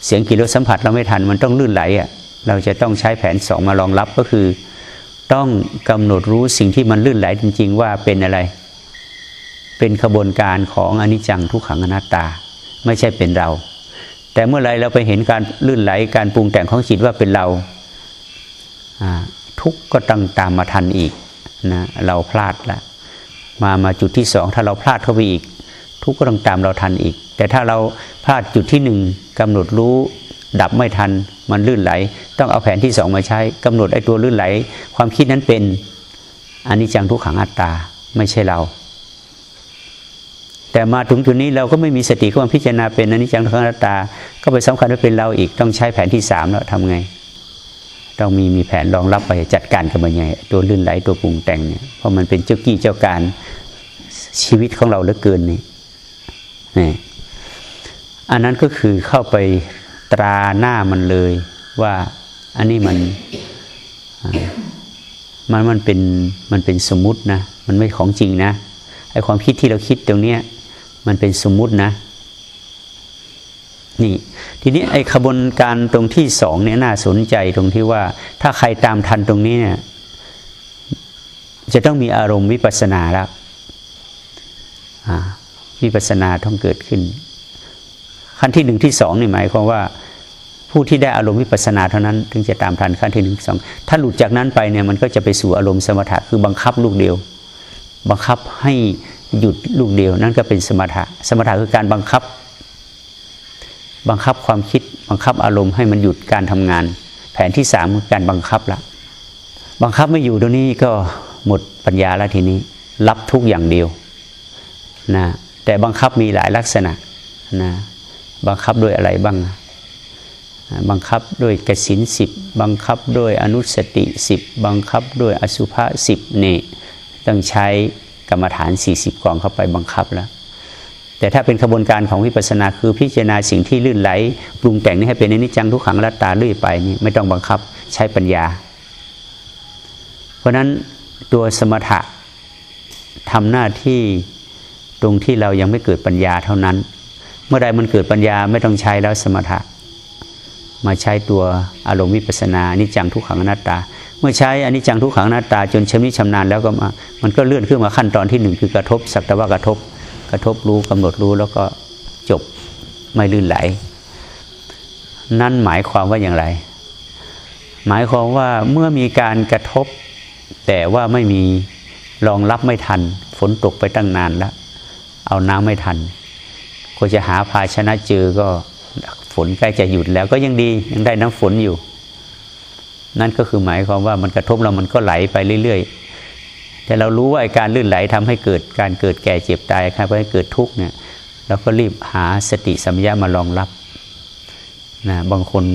เสียงกลิ่นรสสัมผัสเราไม่ทัน มันต้องลื่นไหลอะเราจะต้องใช้แผนสองมารองรับก็คือ ต้องกำหนดรู้สิ่งที่มันลื่นไหลจริง ๆ ว่าเป็นอะไร เป็นขบวนการของอนิจจังทุกขังอนัตตา ไม่ใช่เป็นเรา แต่เมื่อไรเราไปเห็นการลื่นไหลการปรุงแต่งของจิตว่าเป็นเราทุกก็ต้องตามมาทันอีกนะเราพลาดละมามาจุดที่สองถ้าเราพลาดเข้าไปอีก ทุกก็ต้องตามเราทันอีก แต่ถ้าเราพลาดจุดที่หนึ่งกำหนดรู้ดับไม่ทันมันลื่นไหล ต้องเอาแผนที่สองมาใช้กำหนดไอ้ตัวลื่นไหล ความคิดนั้นเป็นอนิจจังทุกขังอัตตา ไม่ใช่เรา แต่มาถึงจุดนี้เราก็ไม่มีสติเข้ามาพิจารณาเป็นอนิจจังทุกขังนัตตา ก็ไปสำคัญว่าเป็นเราอีกต้องใช้แผนที่สามแล้วทำไง ต้องมีมีแผนรองรับไปจัดการกับมันไงตัวลื่นไหลตัวปรุงแต่งเนี่ยเพราะมันเป็นเจ้ากี้เจ้าการชีวิตของเราเหลือเกินนี่นี่อันนั้นก็คือเข้าไปตราหน้ามันเลยว่าอันนี้มันมันมันเป็นมันเป็นสมมุตินะ มันไม่ของจริงนะไอความคิดที่เราคิดตรงเนี้ย มันเป็นสมมุตินะ นี่ ทีนี้ไอ้ขบวนการตรงที่สองเนี่ยน่าสนใจตรงที่ว่า ถ้าใครตามทันตรงนี้เนี่ยจะต้องมีอารมณ์วิปัสนาแล้ววิปัสนาต้องเกิดขึ้น ขั้นที่หนึ่งที่สองนี่หมายความว่า ผู้ที่ได้อารมณ์วิปัสนาเท่านั้น ถึงจะตามทันขั้นที่หนึ่งสองถ้าหลุดจากนั้นไปเนี่ยมันก็จะไปสู่อารมณ์สมถะคือบังคับลูกเดียว บังคับให้ หยุดลูกเดียวนั่นก็เป็นสมถะ สมถะคือการบังคับ บังคับความคิดบังคับอารมณ์ให้มันหยุดการทำงาน แผนที่สามคือการบังคับละบังคับไม่อยู่ตรงนี้ก็หมดปัญญาแล้วทีนี้ รับทุกอย่างเดียวนะแต่บังคับมีหลายลักษณะนะบังคับด้วยอะไรบ้าง บังคับด้วยกสินสิบบังคับด้วยอนุสติสิบบังคับด้วยอสุภะสิบเนี่ต้องใช้ กรรมฐาน 40 กองเข้าไปบังคับแล้ว แต่ถ้าเป็นขบวนการของวิปัสสนาคือพิจารณาสิ่งที่ลื่นไหลปรุงแต่งนี่ให้เป็นอนิจจังทุกขังรัตตาเรื่อยไปนี่ไม่ต้องบังคับใช้ปัญญา เพราะนั้นตัวสมถะทำหน้าที่ตรงที่เรายังไม่เกิดปัญญาเท่านั้น เมื่อใดมันเกิดปัญญาไม่ต้องใช้แล้วสมถะ มาใช้ตัวอารมณ์วิปัสนานิจังทุกขังอนัตตา มื่อใช้อันิจจังทุกขังหน้าตาจนชำนิชำนาญแล้วก็มามันก็เลื่อนขึ้นมาขั้นตอนที่หนึ่งคือกระทบสักแต่ว่ากระทบ กระทบรู้กำหนดรู้แล้วก็จบไม่ลื่นไหล นั่นหมายความว่าอย่างไร หมายความว่าเมื่อมีการกระทบ แต่ว่าไม่มีรองรับไม่ทัน ฝนตกไปตั้งนานแล้ว เอาน้ำไม่ทันก็จะหาภาชนะเจอก็ฝนใกล้จะหยุดแล้วก็ยังดียังได้น้ำฝนอยู่ นั่นก็คือหมายความว่ามันกระทบเรามันก็ไหลไปเรื่อยๆ แต่เรารู้ว่าการลื่นไหลทำให้เกิดการเกิดแก่เจ็บตายครับให้เกิดทุกข์เนี่ยเราก็รีบหาสติสัมยามารองรับนะบางคน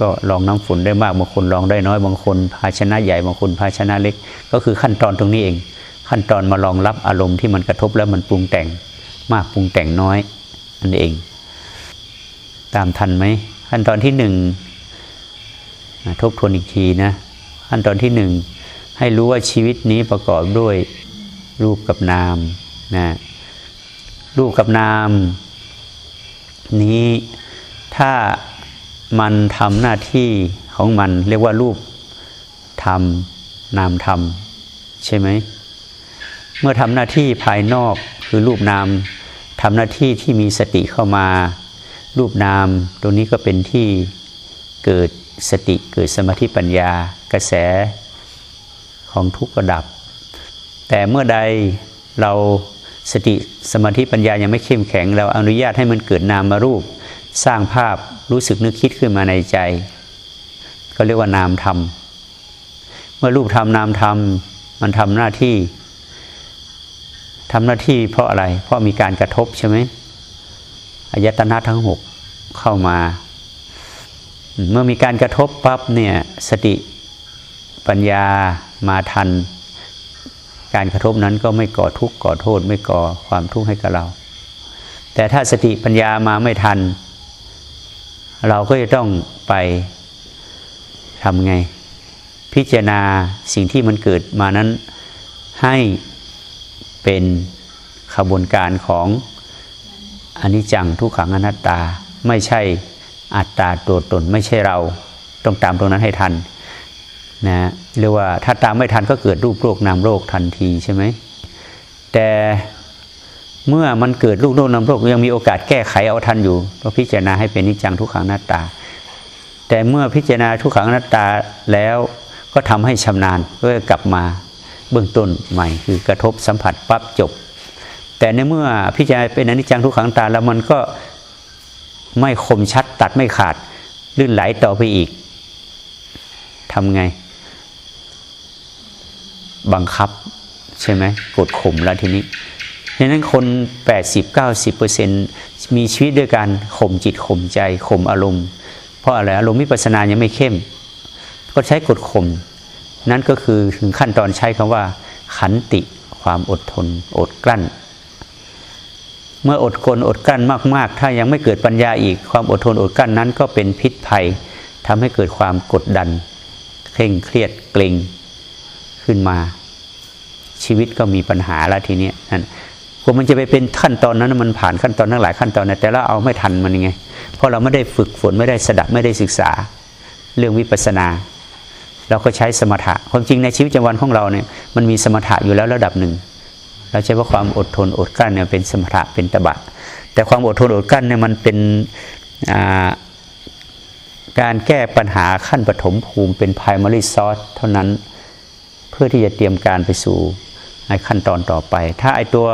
ก็ลองน้ำฝนได้มากบางคนลองได้น้อยบางคนภาชนะใหญ่บางคนภาชนะเล็ก ก็คือขั้นตอนตรงนี้เอง ขั้นตอนมารองรับอารมณ์ที่มันกระทบแล้วมันปรุงแต่งมากปรุงแต่งน้อยนั่นเอง ตามทันไหมขั้นตอนที่หนึ่ง ทบทวนอีกทีนะขั้นตอนที่หนึ่งให้รู้ว่าชีวิตนี้ประกอบด้วยรูปกับนามนะรูปกับนาม นี้ถ้ามันทำหน้าที่ของมันเรียกว่ารูปทำนามทำใช่ไหมเมื่อทำหน้าที่ภายนอกคือรูปนามทำหน้าที่ที่มีสติเข้ามา รูปนาม ตรงนี้ก็เป็นที่เกิด สติเกิดสมาธิปัญญากระแสของทุกระดับ แต่เมื่อใดเราสติสมาธิปัญญายังไม่เข้มแข็ง เราอนุญาตให้มันเกิดนามารูป สร้างภาพรู้สึกนึกคิดขึ้นมาในใจ ก็เรียกว่านามธรรม เมื่อรูปธรรมนามธรรมมันทำหน้าที่ทำหน้าที่เพราะอะไร เพราะมีการกระทบใช่ไหมอายตนะทั้งหกเข้ามา เมื่อมีการกระทบปั๊บเนี่ยสติปัญญามาทัน การกระทบนั้นก็ไม่ก่อทุกข์ก่อโทษ ไม่ก่อความทุกข์ให้กับเรา แต่ถ้าสติปัญญามาไม่ทัน เราก็จะต้องไปทำไง พิจารณาสิ่งที่มันเกิดมานั้นให้เป็นขบวนการของอนิจจังทุกขังอนัตตาไม่ใช่ อัตตาตัวตนไม่ใช่เราต้องตามตรงนั้นให้ทันนะเรียกว่าถ้าตามไม่ทันก็เกิดรูปโรคนามโรคทันทีใช่ไหมแต่เมื่อมันเกิดรูปโรคนามโรคยังมีโอกาสแก้ไขเอาทันอยู่ก็พิจารณาให้เป็นนิจจังทุกขังอนัตตา แต่เมื่อพิจารณาทุกขังอนัตตาแล้วก็ทำให้ชำนาญเพื่อกลับมาเบื้องต้นใหม่คือกระทบสัมผัสปั๊บจบ แต่ในเมื่อพิจารณาเป็นอนิจจังทุกขังตาแล้วมันก็ ไม่คมชัดตัดไม่ขาด ลื่นไหลต่อไปอีกทำไง บังคับใช่ไหมกดข่มแล้วทีนี้ดังนั้นคน 80-90%มีชีวิตด้วยการข่มจิตข่มใจข่มอารมณ์ เพราะอะไรอารมณ์มิปัสนายังไม่เข้ม ก็ใช้กดข่มนั่นก็คือถึงขั้นตอนใช้คำว่า ขันติความอดทน อดกลั้น เมื่ออดกลอดกั้นมากๆ ถ้ายังไม่เกิดปัญญาอีก ความอดทนอดกั้นนั้นก็เป็นพิษภัยทำให้เกิดความกดดัน เคร่งเครียดเกรงขึ้นมา ชีวิตก็มีปัญหาแล้วทีนี้นั่นกว่ามันจะไปเป็นขั้นตอนนั้นมันผ่านขั้นตอนทั้งหลายขั้นตอนนะแต่เราเอาไม่ทันมันยังไง เพราะเราไม่ได้ฝึกฝนไม่ได้สดับไม่ได้ศึกษา เรื่องวิปัสสนาเราก็ใช้สมถะความจริงในชีวิตประจำวันของเราเนี่ยมันมีสมถะอยู่แล้วระดับหนึ่ง เราใช้ว่าความอดทนอดกลั้นเนี่ยเป็นสมถะเป็นตบะ แต่ความอดทนอดกลั้นเนี่ยมันเป็นการแก้ปัญหาขั้นปฐมภูมิเป็น primary source เท่านั้นเพื่อที่จะเตรียมการไปสู่ในขั้นตอนต่อไป ถ้าไอตัว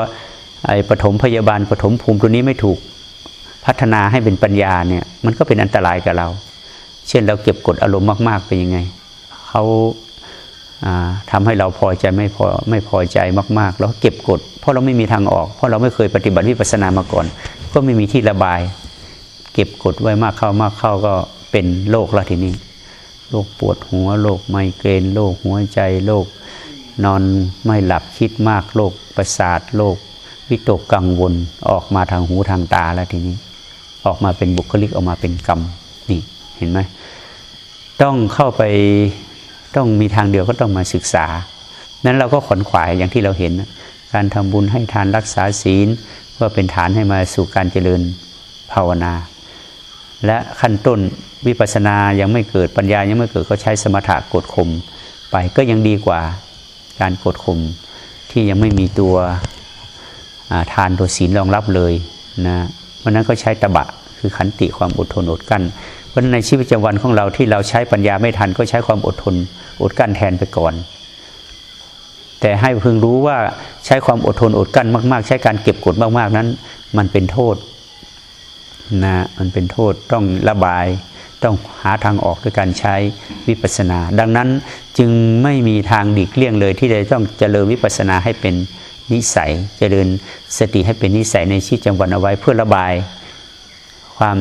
ไอปฐมพยาบาลปฐมภูมิตัวนี้ไม่ถูกพัฒนาให้เป็นปัญญาเนี่ยมันก็เป็นอันตรายกับเรา เช่นเราเก็บกดอารมณ์มาก ๆ เป็นยังไงเขา ทำให้เราพอใจไม่พอไม่พอใจมาก ๆ แล้วเก็บกด เพราะเราไม่มีทางออก เพราะเราไม่เคยปฏิบัติวิปัสสนามาก่อน ก็ไม่มีที่ระบาย เก็บกดไว้มากเข้ามากเข้าก็เป็นโรคละทีนี้โรคปวดหัวโรคไมเกรนโรคหัวใจโรคนอนไม่หลับคิดมากโรคประสาทโรควิตกกังวลออกมาทางหูทางตาแล้วทีนี้ ออกมาเป็นบุคลิกออกมาเป็นกรรมนี่เห็นไหมต้องเข้าไป ต้องมีทางเดียวก็ต้องมาศึกษา นั้นเราก็ขนขวายอย่างที่เราเห็น การทำบุญให้ทานรักษาศีลก็เป็นฐานให้มาสู่การเจริญภาวนา และขั้นต้นวิปัสสนายังไม่เกิดปัญญายังไม่เกิดก็ใช้สมถะกดข่มไปก็ยังดีกว่าการกดข่มที่ยังไม่มีตัวทานตัวศีลรองรับเลยนะวันนั้นก็ใช้ตบะคือขันติความอดทนอดกั้น เพราะในชีวิตประจำวันของเราที่เราใช้ปัญญาไม่ทันก็ใช้ความอดทน อดกั้นแทนไปก่อน แต่ให้พึงรู้ว่าใช้ความอดทนอดกั้นมาก ๆ ใช้การเก็บกดมาก ๆ นั้น มันเป็นโทษนะมันเป็นโทษต้องระบายต้องหาทางออกด้วยการใช้วิปัสสนา ดังนั้นจึงไม่มีทางดีกเลี่ยงเลยที่จะต้องเจริญวิปัสสนาให้เป็นนิสัย เจริญสติให้เป็นนิสัยในชีวิตจังหวัดเอาไว้เพื่อระบายความ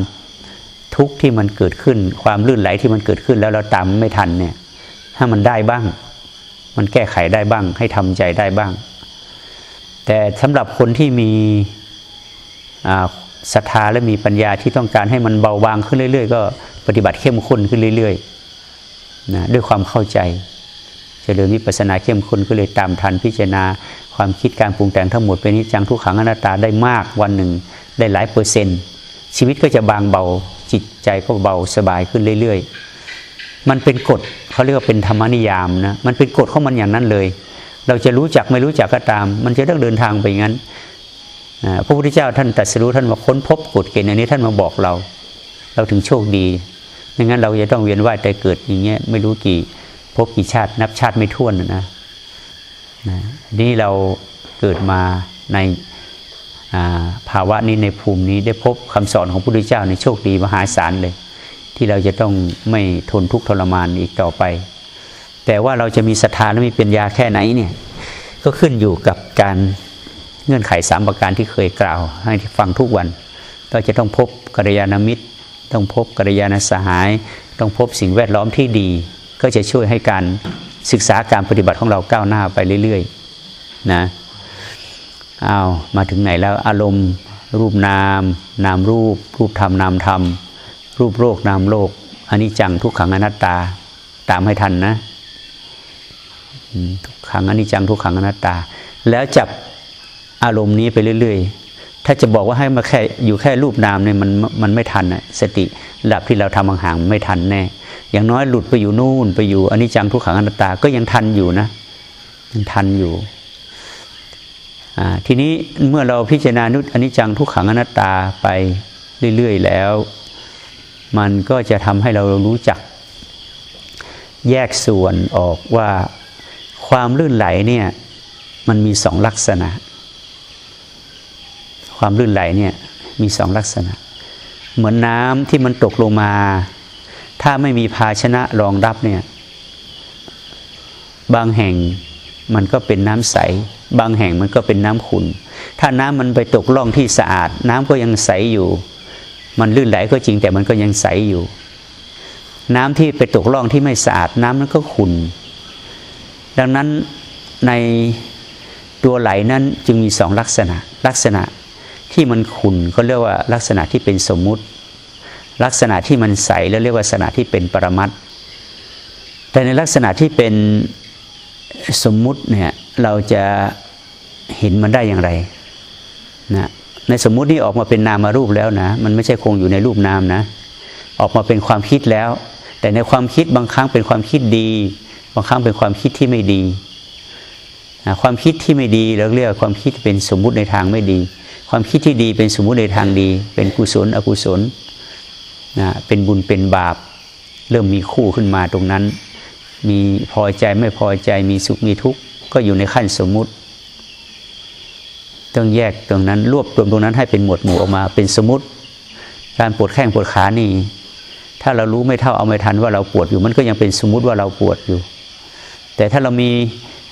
ทุกข์ที่มันเกิดขึ้น ความลื่นไหลที่มันเกิดขึ้นแล้วเราตามไม่ทันเนี่ย ถ้ามันได้บ้าง มันแก้ไขได้บ้าง ให้ทำใจได้บ้าง แต่สำหรับคนที่มีศรัทธาและมีปัญญาที่ต้องการให้มันเบาบางขึ้นเรื่อย ๆ ก็ปฏิบัติเข้มข้นขึ้นเรื่อยๆนะด้วยความเข้าใจจเจริญวิปัสสนาเข้มข้นก็เลยตามทันพิจารณา ความคิดการปรุงแต่งทั้งหมดเป็นนิจังทุกขังอนัตตาได้มากวันหนึ่งได้หลายเปอร์เซ็นต์ ชีวิตก็จะบางเบา จิตใจก็เบาสบายขึ้นเรื่อย ๆ มันเป็นกฎเขาเรียกว่าเป็นธรรมนิยามนะมันเป็นกฎของมันอย่างนั้นเลย เราจะรู้จักไม่รู้จักก็ตาม มันจะต้องเดินทางไปงั้นพระพุทธเจ้าท่านตรัสรู้ท่านมาค้นพบกฎเกณฑ์อันนี้ท่านมาบอกเรา เราถึงโชคดีไม่งั้นเราจะต้องเวียนว่ายแต่เกิดอย่างเงี้ยไม่รู้กี่พบกี่ชาตินับชาติไม่ท้วนนะนะนี่เราเกิดมาใน ภาวะนี้ในภูมินี้ได้พบคำสอนของพระพุทธเจ้าในโชคดีมหาศาลเลย ที่เราจะต้องไม่ทนทุกข์ทรมานอีกต่อไป แต่ว่าเราจะมีศรัทธาและมีปัญญาแค่ไหนเนี่ยก็ขึ้นอยู่กับการเงื่อนไขสามประการที่เคยกล่าว ให้ฟังทุกวัน ก็จะต้องพบกัลยาณมิตร ต้องพบกัลยาณสหาย ต้องพบสิ่งแวดล้อมที่ดี ก็จะช่วยให้การศึกษาการปฏิบัติของเราก้าวหน้าไปเรื่อยๆนะ อ้าวมาถึงไหนแล้วอารมณ์ รูปนาม นามรูป รูปธรรมนามธรรม รูปโลกนามโลกอันนี้จังทุกขังอนัตตาตามให้ทันนะทุกขังอนิจจังทุกขังอนัตตา แล้วจับอารมณ์นี้ไปเรื่อย ๆ ถ้าจะบอกว่าให้มาแค่อยู่แค่รูปนามเนี่ยมันมันไม่ทันอะสติระดับที่เราทำห่างๆไม่ทันแน่อย่างน้อยหลุดไปอยู่นู่นไปอยู่อนิจจังทุกขังอนัตตาก็ยังทันอยู่นะยังทันอยู่ ทีนี้เมื่อเราพิจารณานุอนิจจังทุกขังอนัตตาไปเรื่อยๆแล้ว มันก็จะทำให้เรารู้จัก แยกส่วนออกว่าความลื่นไหลเนี่ยมันมีสองลักษณะ ความลื่นไหลเนี่ยมีสองลักษณะ เหมือนน้ำที่มันตกลงมา ถ้าไม่มีภาชนะรองรับเนี่ยบางแห่ง มันก็เป็นน้ำใส บางแห่งมันก็เป็นน้ำขุ่นถ้าน้ำมันไปตกล่องที่สะอาด น้ำก็ยังใสอยู่ มันลื่นไหลก็จริงแต่มันก็ยังใสอยู่ น้ำที่ไปตกล่องที่ไม่สะอาด น้ำมันก็ขุ่นดังนั้นในตัวไหลนั้นจึงมีสองลักษณะ ลักษณะที่มันขุ่นเขาเรียกว่าลักษณะที่เป็นสมมุติ ลักษณะที่มันใสแล้วเรียกว่าลักษณะที่เป็นปรมัตแต่ในลักษณะที่เป็น สมมุติเนี่ยเราจะเห็นมันได้อย่างไรนะในสมมุตินี้ออกมาเป็นนามารูปแล้วนะ มันไม่ใช่คงอยู่ในรูปนามนะ ออกมาเป็นความคิดแล้ว แต่ในความคิดบางครั้งเป็นความคิดดี บางครั้งเป็นความคิดที่ไม่ดีนะความคิดที่ไม่ดีเราเรียกความคิดเป็นสมมุติในทางไม่ดี ความคิดที่ดีเป็นสมมุติในทางดี เป็นกุศล อกุศลนะเป็นบุญเป็นบาป เริ่มมีคู่ขึ้นมาตรงนั้น มีพอใจไม่พอใจมีสุขมีทุกข์ก็อยู่ในขั้นสมมุติ ต้องแยกตรงนั้นรวบรวมตรงนั้นให้เป็นหมวดหมู่ออกมาเป็นสมมติ การปวดแข้งปวดขานี่ ถ้าเรารู้ไม่เท่าเอาไม่ทันว่าเราปวดอยู่มันก็ยังเป็นสมมุติว่าเราปวดอยู่ แต่ถ้าเรามี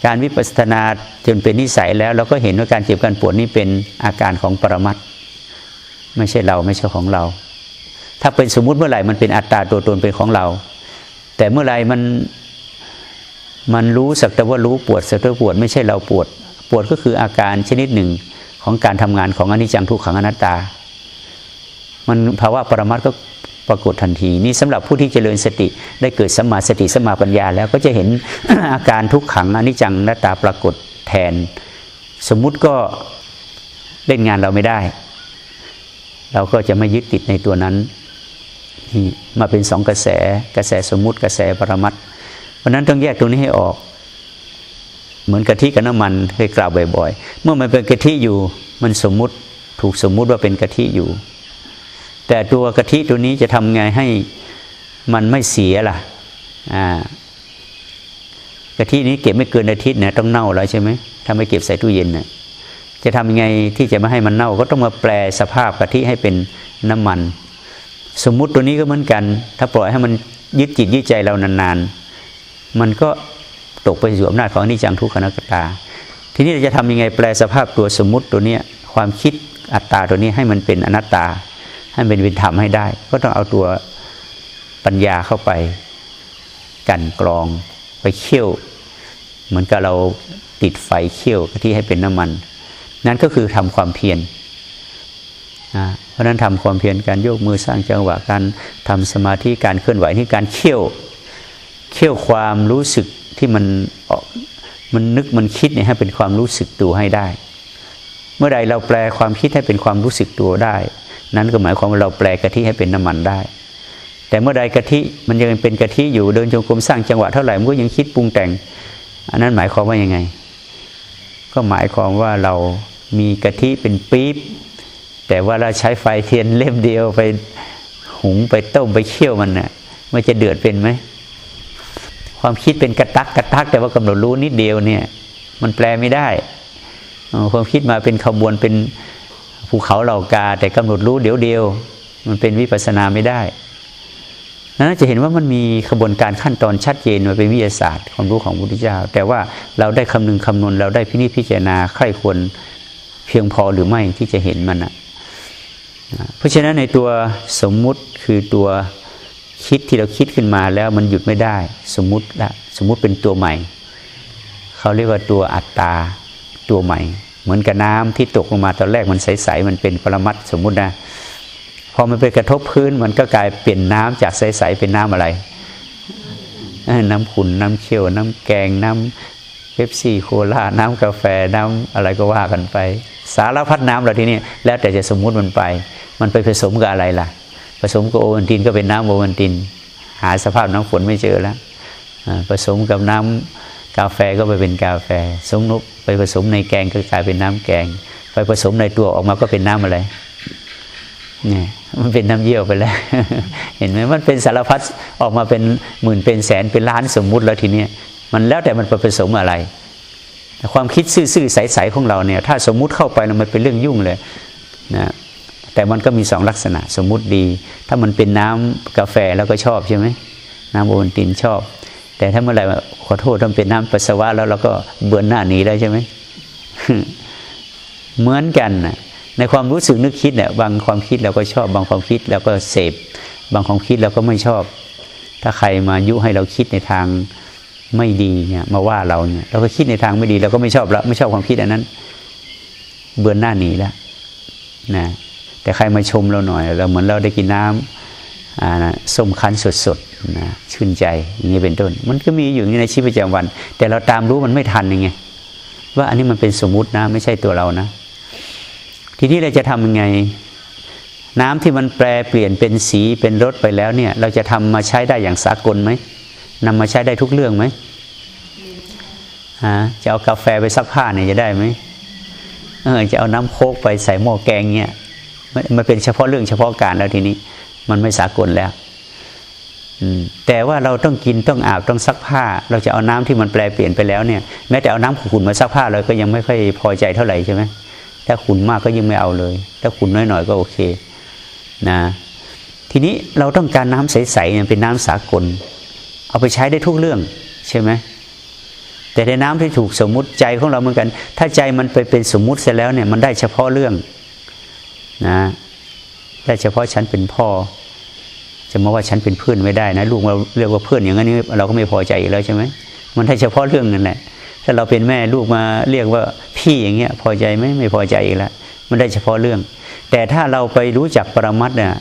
การวิปัสสนาจนเป็นนิสัยแล้ว เราก็เห็นว่าการเจ็บการปวดนี่เป็นอาการของปรมัตไม่ใช่เราไม่ใช่ของเรา ถ้าเป็นสมมุติเมื่อไหร่มันเป็นอัตตาตัวตนเป็นของเรา แต่เมื่อไหร่มัน มันรู้สักแต่ว่ารู้ปวดสักแต่ปวดไม่ใช่เราปวด ปวดก็คืออาการชนิดหนึ่งของการทำงานของอนิจจังทุกขังอนัตตา มันภาวะปรมัตก็ปรากฏทันที นี่สำหรับผู้ที่เจริญสติได้เกิดสมาสติสมาปัญญา แล้วก็จะเห็นอาการทุกขังอนิจจังน้าตาปรากฏแทน สมมุติก็เล่นงานเราไม่ได้ เราก็จะไม่ยึดติดในตัวนั้น มาเป็นสองกระแสกระแสสมมุติกระแสปรมัต เพราะนั้นต้องแยกตรงนี้ให้ออก เหมือนกะทิกับน้ำมันเคยกล่าวบ่อยๆ เมื่อมันเป็นกะทิอยู่ มันสมมุติถูกสมมุติว่าเป็นกะทิอยู่ แต่ตัวกะทิตัวนี้จะทำไงให้มันไม่เสียล่ะอ่ากะทินี้เก็บไม่เกินอาทิตย์เนี่ยต้องเน่าแล้วใช่ไหมถ้าไม่เก็บใส่ตู้เย็นน่ยจะทำยังไงที่จะไม่ให้มันเน่า ก็ต้องมาแปลสภาพกะทิให้เป็นน้ำมัน สมมุติตัวนี้ก็เหมือนกัน ถ้าปล่อยให้มันยึดจิตยึดใจเรานานๆ มันก็ตกไปสู่อำนาจของนิจังทุกขนัตตา ทีนี้เราจะทำยังไงแปลสภาพตัวสมมุติตัวเนี้ยความคิดอัตตาตัวนี้ให้มันเป็นอนัตตา ให้มันเป็นธรรมให้ได้ ก็ต้องเอาตัวปัญญาเข้าไป กันกรองไปเคี่ยว เหมือนกับเราติดไฟเคี่ยวที่ให้เป็นน้ำมัน นั่นก็คือทำความเพียรนะเพราะนั้นทำความเพียรการโยกมือสร้างจังหวะการทำสมาธิการเคลื่อนไหวนี่การเคี่ยว เคี่ยวความรู้สึกที่มันมันนึกมันคิดเนี่ยให้เป็นความรู้สึกตัวให้ได้ เมื่อใดเราแปลความคิดให้เป็นความรู้สึกตัวได้ นั้นก็หมายความว่าเราแปลกะทิให้เป็นน้ำมันได้ แต่เมื่อใดกะทิมันยังเป็นกะทิอยู่เดินจงกรมสร้างจังหวะเท่าไหร่มันก็ยังคิดปรุงแต่ง อันนั้นหมายความว่ายังไง ก็หมายความว่าเรามีกะทิเป็นปี๊บแต่ว่าเราใช้ไฟเทียนเล่มเดียวไปหุงไปต้มไปเคี่ยวมันเนะ่ยมันจะเดือดเป็นไหม ความคิดเป็นกระตักกระตัก แต่ว่ากำหนดรู้นิดเดียวเนี่ย มันแปลไม่ได้ ความคิดมาเป็นขบวนเป็นภูเขาเหล่ากา แต่กำหนดรู้เดี๋ยวเดียว มันเป็นวิปัสนาไม่ได้นั้นจะเห็นว่ามันมีขบวนการขั้นตอนชัดเจนมาเป็นวิทยาศาสตร์ความรู้ของพระพุทธเจ้า แต่ว่าเราได้คำนึงคำนวณเราได้พินิจพิจารณาใครควรเพียงพอหรือไม่ที่จะเห็นมันอะเพราะฉะนั้นในตัวสมมุติคือตัว คิดที่เราคิดขึ้นมาแล้วมันหยุดไม่ได้ สมมติละสมมติเป็นตัวใหม่ เขาเรียกว่าตัวอัตตาตัวใหม่ เหมือนกับน้ำที่ตกลงมาตอนแรกมันใสๆมันเป็นปรมัตสมมุตินะพอมันไปกระทบพื้นมันก็กลายเปลี่ยนน้ำจากใสๆเป็นน้ำอะไร น้ำขุ่นน้ำเคี่ยว น้ำแกงน้ำเป๊ปซี่โคลาน้ำกาแฟน้ำอะไรก็ว่ากันไป สารพัดน้ำเราที่นี่แล้วแต่จะสมมุติมันไป มันไปผสมกับอะไรล่ะ ผสมกับโอวัลตินก็เป็นน้ำโอวัลติน หาสภาพน้ำฝนไม่เจอแล้วผสมกับน้ำกาแฟก็ไปเป็นกาแฟสมนุบไปผสมในแกงก็กลายเป็นน้ำแกง ไปผสมในตัวออกมาก็เป็นน้ำอะไรเนี่ยมันเป็นน้ำเยี่ยวไปแล้ว เห็นไหมมันเป็นสารพัดออกมาเป็นหมื่นเป็นแสนเป็นล้านสมมุติแล้วทีเนี้ยมันแล้วแต่มันผสมอะไร ความคิดซื่อๆใสๆของเราเนี่ย ถ้าสมมุติเข้าไปมันเป็นเรื่องยุ่งเลยนะ แต่มันก็มีสองลักษณะสมมุติดี ถ้ามันเป็นน้ำกาแฟแล้วก็ชอบใช่ไหมน้ำโอวัลตินชอบ แต่ถ้าเมื่อไหร่ขอโทษถ้าเป็นน้ำปัสสาวะแล้วเราก็เบือนหน้าหนีแล้วใช่ไหมเหมือนกันนะในความรู้สึกนึกคิดเนี่ยบางความคิดเราก็ชอบ บางความคิดเราก็เสพ บางความคิดเราก็ไม่ชอบ ถ้าใครมายุให้เราคิดในทางไม่ดีเนี่ยมาว่าเราเนี่ยเราก็คิดในทางไม่ดีเราก็ไม่ชอบแล้วไม่ชอบความคิดอันนั้น เบือนหน้าหนีแล้วนะ แต่ใครมาชมเราหน่อย เราเหมือนเราได้กินน้ำนะส้มคั้นสดๆนะชื่นใจอย่างนี้เป็นต้น มันก็มีอยู่ในชีวิตประจำวัน แต่เราตามรู้มันไม่ทันยังไงว่าอันนี้มันเป็นสมมุตินะไม่ใช่ตัวเรานะ ทีนี้เราจะทำยังไง น้ำที่มันแปรเปลี่ยนเป็นสีเป็นรสไปแล้วเนี่ย เราจะทำมาใช้ได้อย่างสากลไหมนำมาใช้ได้ทุกเรื่องไหมฮะจะเอากาแฟไปซักผ้าเนี่ยจะได้ไหมเออจะเอาน้ำโคกไปใส่หม้อแกงเนี่ย มันเป็นเฉพาะเรื่องเฉพาะการแล้วทีนี้ มันไม่สากลแล้วแต่ว่าเราต้องกินต้องอาบต้องซักผ้า เราจะเอาน้ำที่มันแปลเปลี่ยนไปแล้วเนี่ยแม้แต่เอาน้ำขุ่นมาซักผ้าเราก็ยังไม่ค่อยพอใจเท่าไหร่ใช่ไหมถ้าขุ่นมากก็ยิ่งไม่เอาเลย ถ้าขุ่นน้อยหน่อยก็โอเคนะทีนี้เราต้องการน้ำใสๆเนี่ยเป็นน้ำสากล เอาไปใช้ได้ทุกเรื่องใช่ไหมแต่ในน้ำที่ถูกสมมุติใจของเราเหมือนกัน ถ้าใจมันไปเป็นสมมุติเสร็จแล้วเนี่ยมันได้เฉพาะเรื่อง นะได้เฉพาะฉันเป็นพ่อ จะมาว่าฉันเป็นเพื่อนไม่ได้นะ ลูกเราเรียกว่าเพื่อนอย่างนี้เราก็ไม่พอใจอีกแล้วใช่ไหมมันได้เฉพาะเรื่องนั่นแหละถ้าเราเป็นแม่ลูกมาเรียกว่าพี่อย่างเงี้ย พอใจไหมไม่พอใจอีกแล้วมันได้เฉพาะเรื่อง แต่ถ้าเราไปรู้จักปรมัตเนี่ย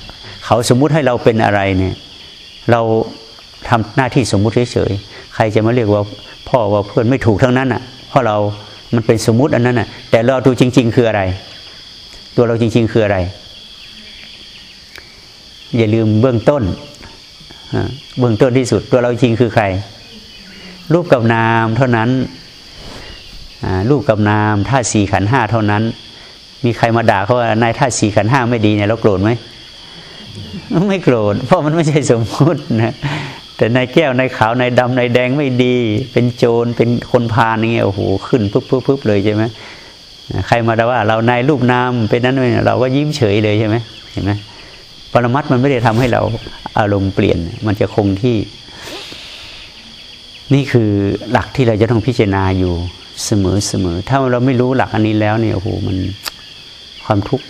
เขาสมมุติให้เราเป็นอะไรเนี่ย เราทำหน้าที่สมมุติเฉยๆใครจะมาเรียกว่าพ่อว่าเพื่อนไม่ถูกทั้งนั้นอะเพราะเรามันเป็นสมมุติอันนั้นอะแต่เราดูจริง ๆ คืออะไร ตัวเราจริง ๆ คืออะไร อย่าลืมเบื้องต้นเบื้องต้นที่สุด ตัวเราจริงคือใคร รูปกับนามเท่านั้นรูปกับนามธาสี่ขันห้าเท่านั้น มีใครมาด่าเขาว่านายธาสี่ขันห้าไม่ดีเนี่ยเราโกรธไหมไม่โกรธเพราะมันไม่ใช่สมมตินะแต่นายแก้วนายขาวนายดำนายแดงไม่ดี เป็นโจรเป็นคนพาลอย่างเงี้ยโอ้โหขึ้นปุ๊บปุ๊บปุ๊บเลยใช่ไหม ใครมาด่าว่าเรานายรูปนามเป็นนั้นเราก็ยิ้มเฉยเลยใช่ไหมเห็นไหมปรมัตมันไม่ได้ทำให้เราอารมณ์เปลี่ยน มันจะคงที่ นี่คือหลักที่เราจะต้องพิจารณาอยู่เสมอเสมอถ้าเราไม่รู้หลักอันนี้แล้วเนี่ยโอ้โหมันความทุกข์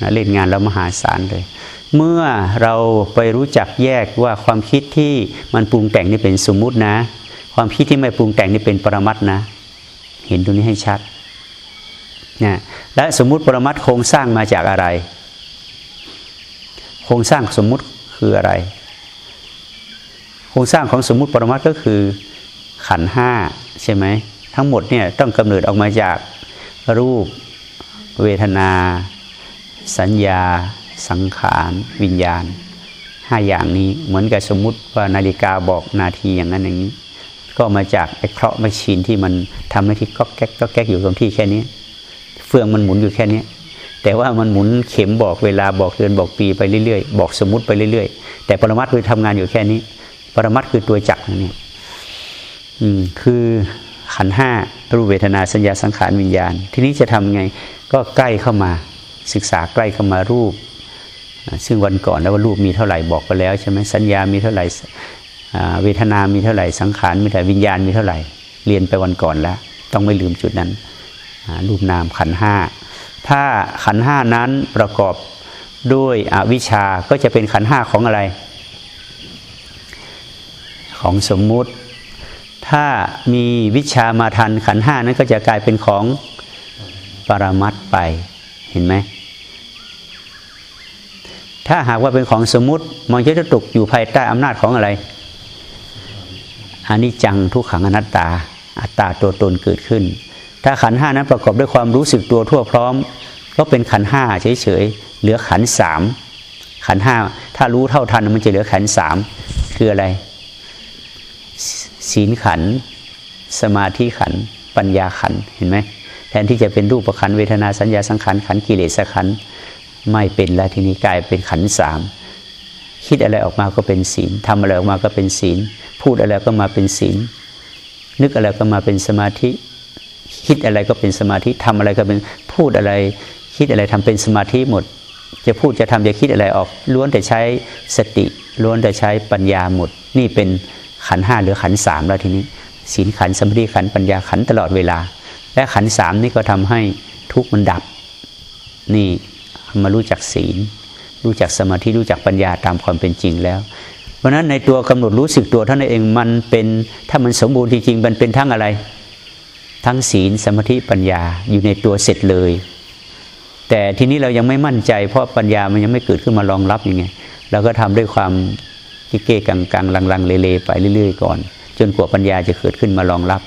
นะเล่นงานเรามหาศาลเลย เมื่อเราไปรู้จักแยกว่าความคิดที่มันปรุงแต่งนี่เป็นสมมุตินะ ความคิดที่ไม่ปรุงแต่งนี่เป็นปรมัตนะ เห็นตรงนี้ให้ชัด นะและสมมุติปรมัตโครงสร้างมาจากอะไร โครงสร้างสมมุติคืออะไร โครงสร้างของสมมุติปรมัตก็คือขันห้าใช่ไหมทั้งหมดเนี่ยต้องกำเนิดออกมาจากรูปเวทนา สัญญา สังขาร วิญญาณห้าอย่างนี้เหมือนกับสมมุติว่านาฬิกาบอกนาทีอย่างนั้นอย่างนี้ ก็มาจากไอ้เคราะห์แมชชีนที่มันทำหน้าที่ก็แก๊กก็แก๊กอยู่ตรงที่แค่นี้ เฟืองมันหมุนอยู่แค่นี้แต่ว่ามันหมุนเข็มบอกเวลาบอกเดือนบอกปีไปเรื่อยๆ บอกสมมติไปเรื่อยๆ แต่ปรมัตถ์คือทำงานอยู่แค่นี้ ปรมัตถ์คือตัวจักรนี่อืมคือขันห้ารูปเวทนาสัญญาสังขารวิญญาณ ทีนี้จะทำไงก็ใกล้เข้ามาศึกษาใกล้เข้ามารูป ซึ่งวันก่อนแล้วว่ารูปมีเท่าไหร่บอกไปแล้วใช่ไหมสัญญามีเท่าไหร่เวทนามีเท่าไหร่สังขารมีเท่าไหร่วิญญาณมีเท่าไหร่ เรียนไปวันก่อนแล้ว ต้องไม่ลืมจุดนั้น รูปนามขันห้าถ้าขันห้านั้นประกอบด้วยอวิชชาก็จะเป็นขันห้าของอะไร ของสมมุติ ถ้ามีวิชามาทันขันห้านั้นก็จะกลายเป็นของปรมัตไปเห็นไหมถ้าหากว่าเป็นของสมมุติมันจะตกอยู่ภายใต้อำนาจของอะไรอันนี้จังทุกขังอนัตตา อัตตาตัวตนเกิดขึ้น ถ้าขันห้านั้นประกอบด้วยความรู้สึกตัวทั่วพร้อม ก็เป็นขันห้าเฉยๆเหลือขันสามขันห้าถ้ารู้เท่าทันมันจะเหลือขันสามคืออะไร ศีลขัน สมาธิขัน ปัญญาขันเห็นไหมแทนที่จะเป็นรูปประขันเวทนาสัญญาสังขารขันกิเลสขันไม่เป็นแล้วทีนี้กลายเป็นขันสามคิดอะไรออกมาก็เป็นศีลทำอะไรออกมาก็เป็นศีล พูดอะไรก็มาเป็นศีล นึกอะไรก็มาเป็นสมาธิ คิดอะไรก็เป็นสมาธิทำอะไรก็เป็นพูดอะไร คิดอะไรทำเป็นสมาธิหมด จะพูดจะทำจะคิดอะไรออก ล้วนแต่ใช้สติล้วนแต่ใช้ปัญญาหมด นี่เป็นขันห้าหรือขันสามแล้วทีนี้ศีลขันสมาธิขันปัญญาขันตลอดเวลา และขันสามนี่ก็ทำให้ทุกข์มันดับ นี่มารู้จักศีล รู้จักสมาธิรู้จักปัญญาตามความเป็นจริงแล้วเพราะนั้นในตัวกำหนดรู้สึกตัวท่านเองมันเป็นถ้ามันสมบูรณ์จริงๆมันเป็นทั้งอะไร ทั้งศีลสมาธิปัญญาอยู่ในตัวเสร็จเลย แต่ทีนี้เรายังไม่มั่นใจ เพราะปัญญามันยังไม่เกิดขึ้นมารองรับยังไงเราก็ทำด้วยความกิเกกังกังลังๆเลๆไปเรื่อย ๆ ก่อน จนกว่าปัญญาจะเกิดขึ้นมารองรับ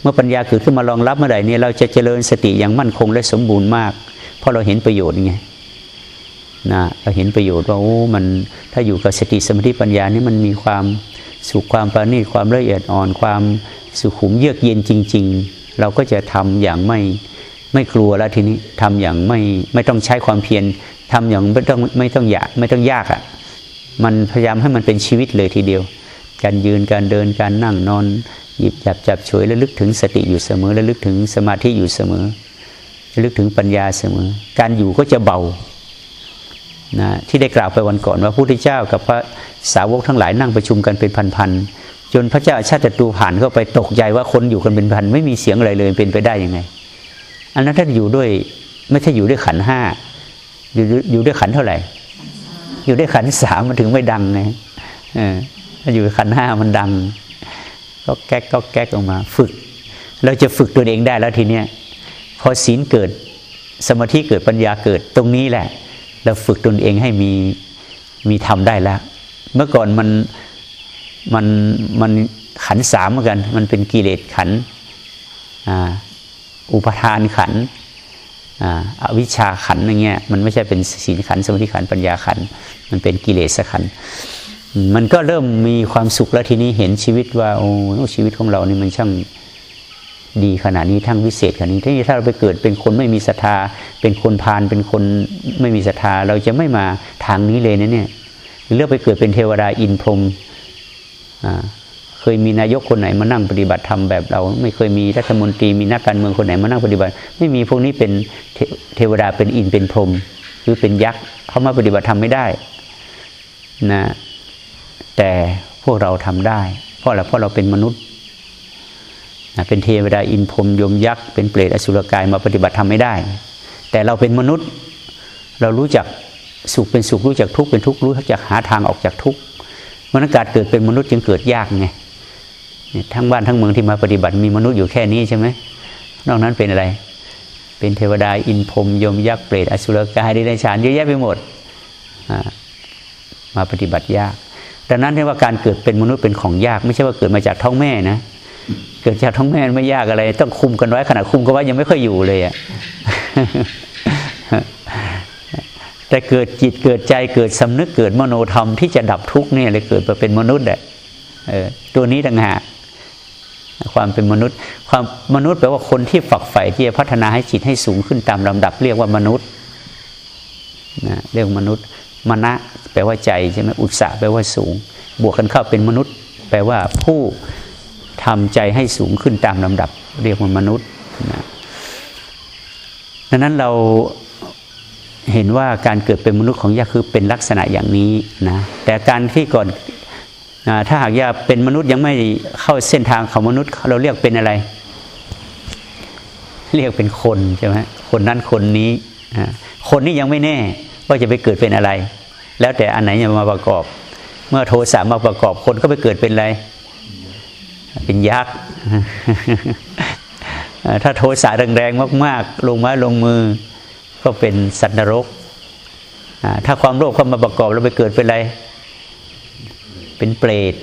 เมื่อปัญญาเกิดขึ้นมารองรับเมื่อไหร่นี่เราจะเจริญสติอย่างมั่นคงและสมบูรณ์มาก เพราะเราเห็นประโยชน์ไงนะเราเห็นประโยชน์ว่าโอ้มันถ้าอยู่กับสติสมาธิปัญญานี่มันมีความสุขความประณีตความละเอียดอ่อนความสุขุมเยือกเย็นจริง ๆ เราก็จะทำอย่างไม่ไม่กลัวแล้วทีนี้ทำอย่างไม่ไม่ต้องใช้ความเพียรทำอย่างไม่ต้องไม่ต้องอยากไม่ต้องยากอะ่ะมันพยายามให้มันเป็นชีวิตเลยทีเดียว การยืนการเดินการนั่งนอน หยิบจับจับฉวยและลึกถึงสติอยู่เสมอ และลึกถึงสมาธิอยู่เสมอลึกถึงปัญญาเสมอ การอยู่ก็จะเบานะที่ได้กล่าวไปวันก่อนว่าพระพุทธเจ้ากับพระสาวกทั้งหลายนั่งประชุมกันเป็นพันๆ จนพระเจ้าชาติตูผ่านเข้าไปตกใจว่าคนอยู่กันเป็นพันไม่มีเสียงอะไรเลยเป็นไปได้ยังไง อันนั้นถ้าอยู่ด้วยไม่ใช่อยู่ด้วยขันห้าอยู่อยู่ด้วยขันเท่าไหร่ อยู่ด้วยขันสามมันถึงไม่ดังไงถ้าอยู่ขันห้ามันดัง ก็แก๊กก็แก๊กออกมา ฝึก เราจะฝึกตัวเองได้แล้วทีเนี้ยพอศีลเกิดสมาธิเกิดปัญญาเกิดตรงนี้แหละ เราฝึกตนเองให้มีมีทำได้แล้ว เมื่อก่อนมัน มันมันขันสามเหมือนกัน มันเป็นกิเลสขันอุปทานขันอวิชชาขันอย่างเงี้ยมันไม่ใช่เป็นศีลขันสมาธิขันปัญญาขันมันเป็นกิเลสขันมันก็เริ่มมีความสุขแล้วทีนี้เห็นชีวิตว่าโอ้ชีวิตของเรานี่มันช่างดีขนาดนี้ทั้งวิเศษขนาดนี้ถ้าเราไปเกิดเป็นคนไม่มีศรัทธา เป็นคนพาลเป็นคนไม่มีศรัทธา เราจะไม่มาทางนี้เลยนะเนี่ยเลือกไปเกิดเป็นเทวดาอินพรหม เคยมีนายกคนไหนมานั่งปฏิบัติธรรมแบบเรา ไม่เคยมีรัฐมนตรีมีนักการเมืองคนไหนมานั่งปฏิบัติ ไม่มีพวกนี้เป็นเทวดาเป็นอินเป็นพรหมหรือเป็นยักษ์เขามาปฏิบัติทำไม่ได้นะแต่พวกเราทำได้ เพราะอะไรเพราะเราเป็นมนุษย์นะเป็นเทวดาอินพรมยมยักษ์เป็นเปรตอสุรกายมาปฏิบัติทำไม่ได้ แต่เราเป็นมนุษย์ เรารู้จักสุขเป็นสุขรู้จักทุกข์เป็นทุกข์รู้จักหาทางออกจากทุกข์ มันการเกิดเป็นมนุษย์จึงเกิดยากไงทั้งบ้านทั้งเมืองที่มาปฏิบัติมีมนุษย์อยู่แค่นี้ใช่ไหมนอกนั้นเป็นอะไร เป็นเทวดาอินพรมยมยักษ์เปรตอสุรกายดิเรกชันเยอะแยะไปหมดมาปฏิบัติยากดังนั้นเรียกว่าการเกิดเป็นมนุษย์เป็นของยาก ไม่ใช่ว่าเกิดมาจากท้องแม่นะเกิดจากท้องแม่ไม่ยากอะไร ต้องคุมกันไว้ขณะคุมกันไวยังไม่ค่อยอยู่เลยอะ แต่เกิดจิตเกิดใจเกิดสำนึกเกิดมโนธรรมที่จะดับทุกข์เนี่ยเลยเกิดมาเป็นมนุษย์แหละตัวนี้ต่างหากความเป็นมนุษย์ ความมนุษย์แปลว่าคนที่ฝักใฝ่ที่จะพัฒนาให้จิตให้สูงขึ้นตามลำดับ เรียกว่ามนุษย์นะเรียกมนุษย์มณะแปลว่าใจใช่ไหมอุตสาแปลว่าสูง บวกกันเข้าเป็นมนุษย์ แปลว่าผู้ทำใจให้สูงขึ้นตามลำดับ เรียกว่ามนุษย์นะดังนั้นเรา เห็นว่าการเกิดเป็นมนุษย์ของยาคือเป็นลักษณะอย่างนี้นะแต่การที่ก่อนถ้าหากยาเป็นมนุษย์ยังไม่เข้าเส้นทางของมนุษย์ เราเรียกเป็นอะไร เรียกเป็นคนใช่ไหมคนนั้นคนนี้คนนี้ยังไม่แน่ว่าจะไปเกิดเป็นอะไร แล้วแต่อันไหนจะมาประกอบ เมื่อโทสะมาประกอบคนก็ไปเกิดเป็นอะไร เป็นยักษ์ถ้าโทสะแรงๆมาก ๆ ลงไม้ลงมือ ก็เป็นสัตว์นรก ถ้าความโลภเข้ามาประกอบเราไปเกิดเป็นอะไร เป็นเปรต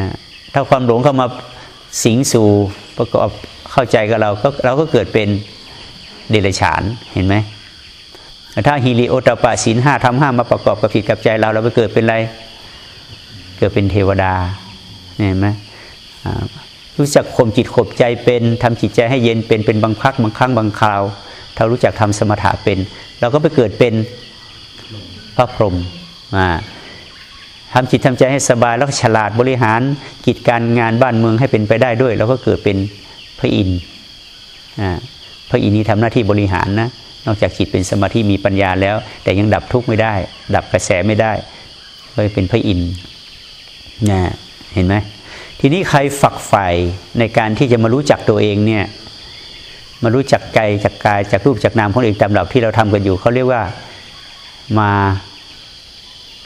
นะถ้าความหลงเข้ามาสิงสู่ประกอบเข้าใจกับเราก็เราก็เกิดเป็นเดรัจฉานเห็นไหมถ้าฮิริโอตปาศีลห้าทำห้ามาประกอบกับผิดกับใจเราเราไปเกิดเป็นอะไร เกิดเป็นเทวดาเห็นไหมรู้จักข่มจิตข่มใจเป็นทำจิตใจให้เย็นเป็นเป็นบางพักบางครั้งบางคราว ถ้ารู้จักทำสมถะเป็น เราก็ไปเกิดเป็นพระพรหมมาทำจิตทำใจให้สบายแล้วฉลาดบริหารกิจการงานบ้านเมืองให้เป็นไปได้ด้วยเราก็เกิดเป็นพระอินทร์พระอินทร์นี้ทำหน้าที่บริหารนะนอกจากจิตเป็นสมาธิมีปัญญาแล้ว แต่ยังดับทุกข์ไม่ได้ ดับกระแสไม่ได้เลยเป็นพระอินทร์นะเห็นไหมทีนี้ใครฝักใฝ่ในการที่จะมารู้จักตัวเองเนี่ย มารู้จักกายจากกายจากรูปจากนามของเองตามหลักที่เราทำกันอยู่เขาเรียกว่ามา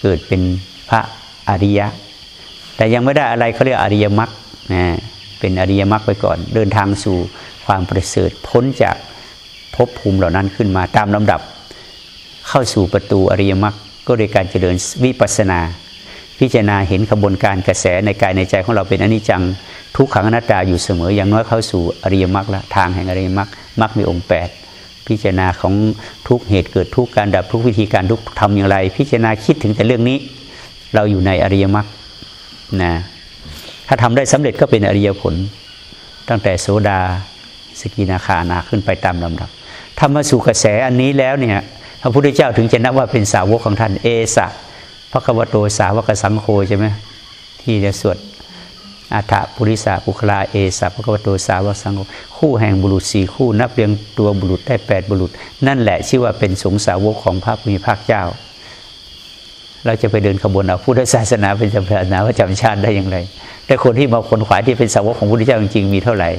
เกิดเป็นพระอริยะ แต่ยังไม่ได้อะไรเขาเรียกอริยมรรคนะเป็นอริยมรรคไปก่อน เดินทางสู่ความประเสริฐพ้นจากภพภูมิเหล่านั้นขึ้นมาตามลำดับ เข้าสู่ประตูอริยมรรคก็โดยการเจริญวิปัสสนา พิจารณาเห็นขบวนการกระแสในกายในใจของเราเป็นอนิจจัง ทุกขังอนัตตาอยู่เสมอ อย่างน้อยเข้าสู่อริยมรรคละทางแห่งอริยมรรคมรรคมีองค์ 8 พิจารณาของทุกเหตุเกิดทุกการดับทุกวิธีการทุกทำอย่างไร พิจารณาคิดถึงแต่เรื่องนี้ เราอยู่ในอริยมรรคนะถ้าทำได้สำเร็จก็เป็นอริยผล ตั้งแต่โสดาสกินาคานาขึ้นไปตามลำดับทำมาสู่กระแสอันนี้แล้วเนี่ยพระพุทธเจ้าถึงจะนับว่าเป็นสาวกของท่านเอสะ พระกวโตสาวกสังโฆใช่ไหมที่จะสวดอัฏฐปุริสาปุคลาเอสะพระกวโตสาวกสังโฆคู่แห่งบุรุษสี่คู่ นับเรียงตัวบุรุษได้แปดบุรุษ นั่นแหละชื่อว่าเป็นสงสาวกของพระภูมิภาคเจ้า เราจะไปเดินขบวนเอาพุทธศาสนาเป็นศาสนาประจำชาติได้อย่างไรแต่คนที่มาคนขวายที่เป็นสาวกของพระพุทธเจ้าจริงๆมีเท่าไหร่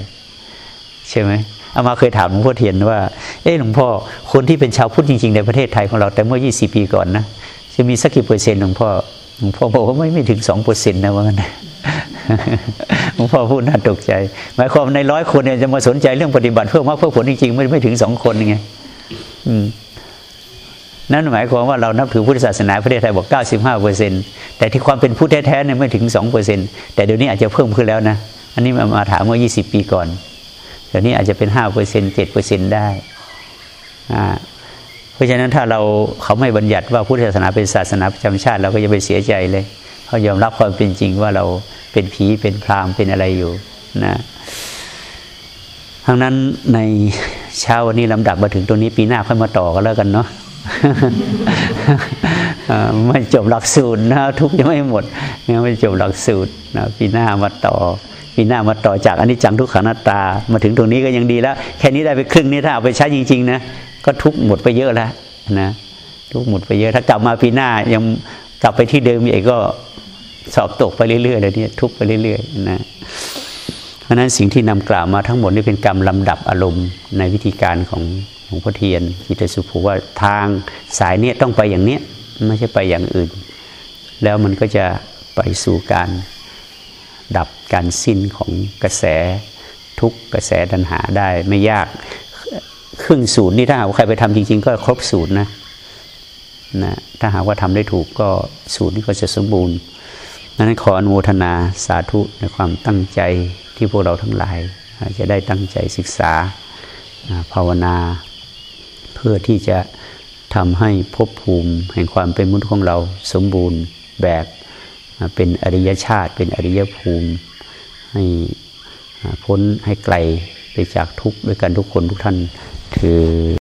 ใช่ไหมอามาเคยถามหลวงพ่อเทียนว่า เอ๊ะหลวงพ่อ คนที่เป็นชาวพุทธจริง ๆ ในประเทศไทยของเราแต่เมื่อ 20 ปีก่อนนะ จะมีสักกี่เปอร์เซ็นต์หลวงพ่อหลวงพ่อบอกว่าไม่ไม่ถึง2เปอร์เซ็นต์นะว่างั้นหลวงพ่อพูดน่าตกใจ หมายความในร้อยคนเนี่ยจะมาสนใจเรื่องปฏิบัติเพื่อมากเพื่อผลจริงๆไม่ไม่ถึงสองคนไงนั่นหมายความว่าเรานับถือพุทธศาสนาประเทศไทยบอก 95เปอร์เซ็นต์แต่ที่ความเป็นพุทธแท้ๆเนี่ยไม่ถึง2เปอร์เซ็นต์แต่เดี๋ยวนี้อาจจะเพิ่มขึ้นแล้วนะ อันนี้มาถามเมื่อ 20 ปีก่อน เดี๋ยวนี้อาจจะเป็นห้าเปอร์เซ็นเจ็ดเปอร์เซ็นต์ได้อ่า เพราะฉะนั้นถ้าเราเขาไม่บัญญัติว่าพุทธศาสนาเป็นศาสนาประจำชาติเราก็จะไปเสียใจเลยเขายอมรับความเป็นจริงว่าเราเป็นผีเป็นพรามเป็นอะไรอยู่นะทั้งนั้นในเช้าวันนี้ลำดับมาถึงตรงนี้ปีหน้าค่อยมาต่อกันแล้วกันเนาะไม่จบหลักสูตรนะทุกยังไม่หมดยังไม่จบหลักสูตรนะปีหน้ามาต่อ ปีหน้ามาต่อจากอันนี้จังทุกขังนัตตา มาถึงตรงนี้ก็ยังดีแล้ว แค่นี้ได้ไปครึ่งนี้ถ้าเอาไปใช้จริง ๆ นะ ก็ทุกหมดไปเยอะแล้วนะทุกหมดไปเยอะ ถ้ากลับมาปีหน้ายังกลับไปที่เดิมอีกก็สอบตกไปเรื่อยๆเลยเนี่ยทุกไปเรื่อยๆนะเพราะฉะนั้นสิ่งที่นำกล่าวมาทั้งหมดนี่เป็นกรรมลำดับอารมณ์ในวิธีการของหลวงพ่อเทียนจิตสุภูว่าทางสายเนี้ยต้องไปอย่างเนี้ยไม่ใช่ไปอย่างอื่น แล้วมันก็จะไปสู่การดับการสิ้นของกระแสทุกกระแสดันหาได้ไม่ยาก ครึ่งศูนย์นี่ถ้าหากว่าใครไปทำจริง ๆ ก็ครบศูนย์นะนะถ้าหากว่าทำได้ถูกก็ศูนย์นี่ก็จะสมบูรณ์นั้นขออนุโมทนาสาธุในความตั้งใจที่พวกเราทั้งหลาย จะได้ตั้งใจศึกษาภาวนา เพื่อที่จะทำให้ภพภูมิแห่งความเป็นมนุษย์ของเราสมบูรณ์แบบเป็นอริยชาติ เป็นอริยภูมิ ให้พ้นให้ไกลไปจากทุกข์ด้วยกันทุกคนทุกท่าน ถือ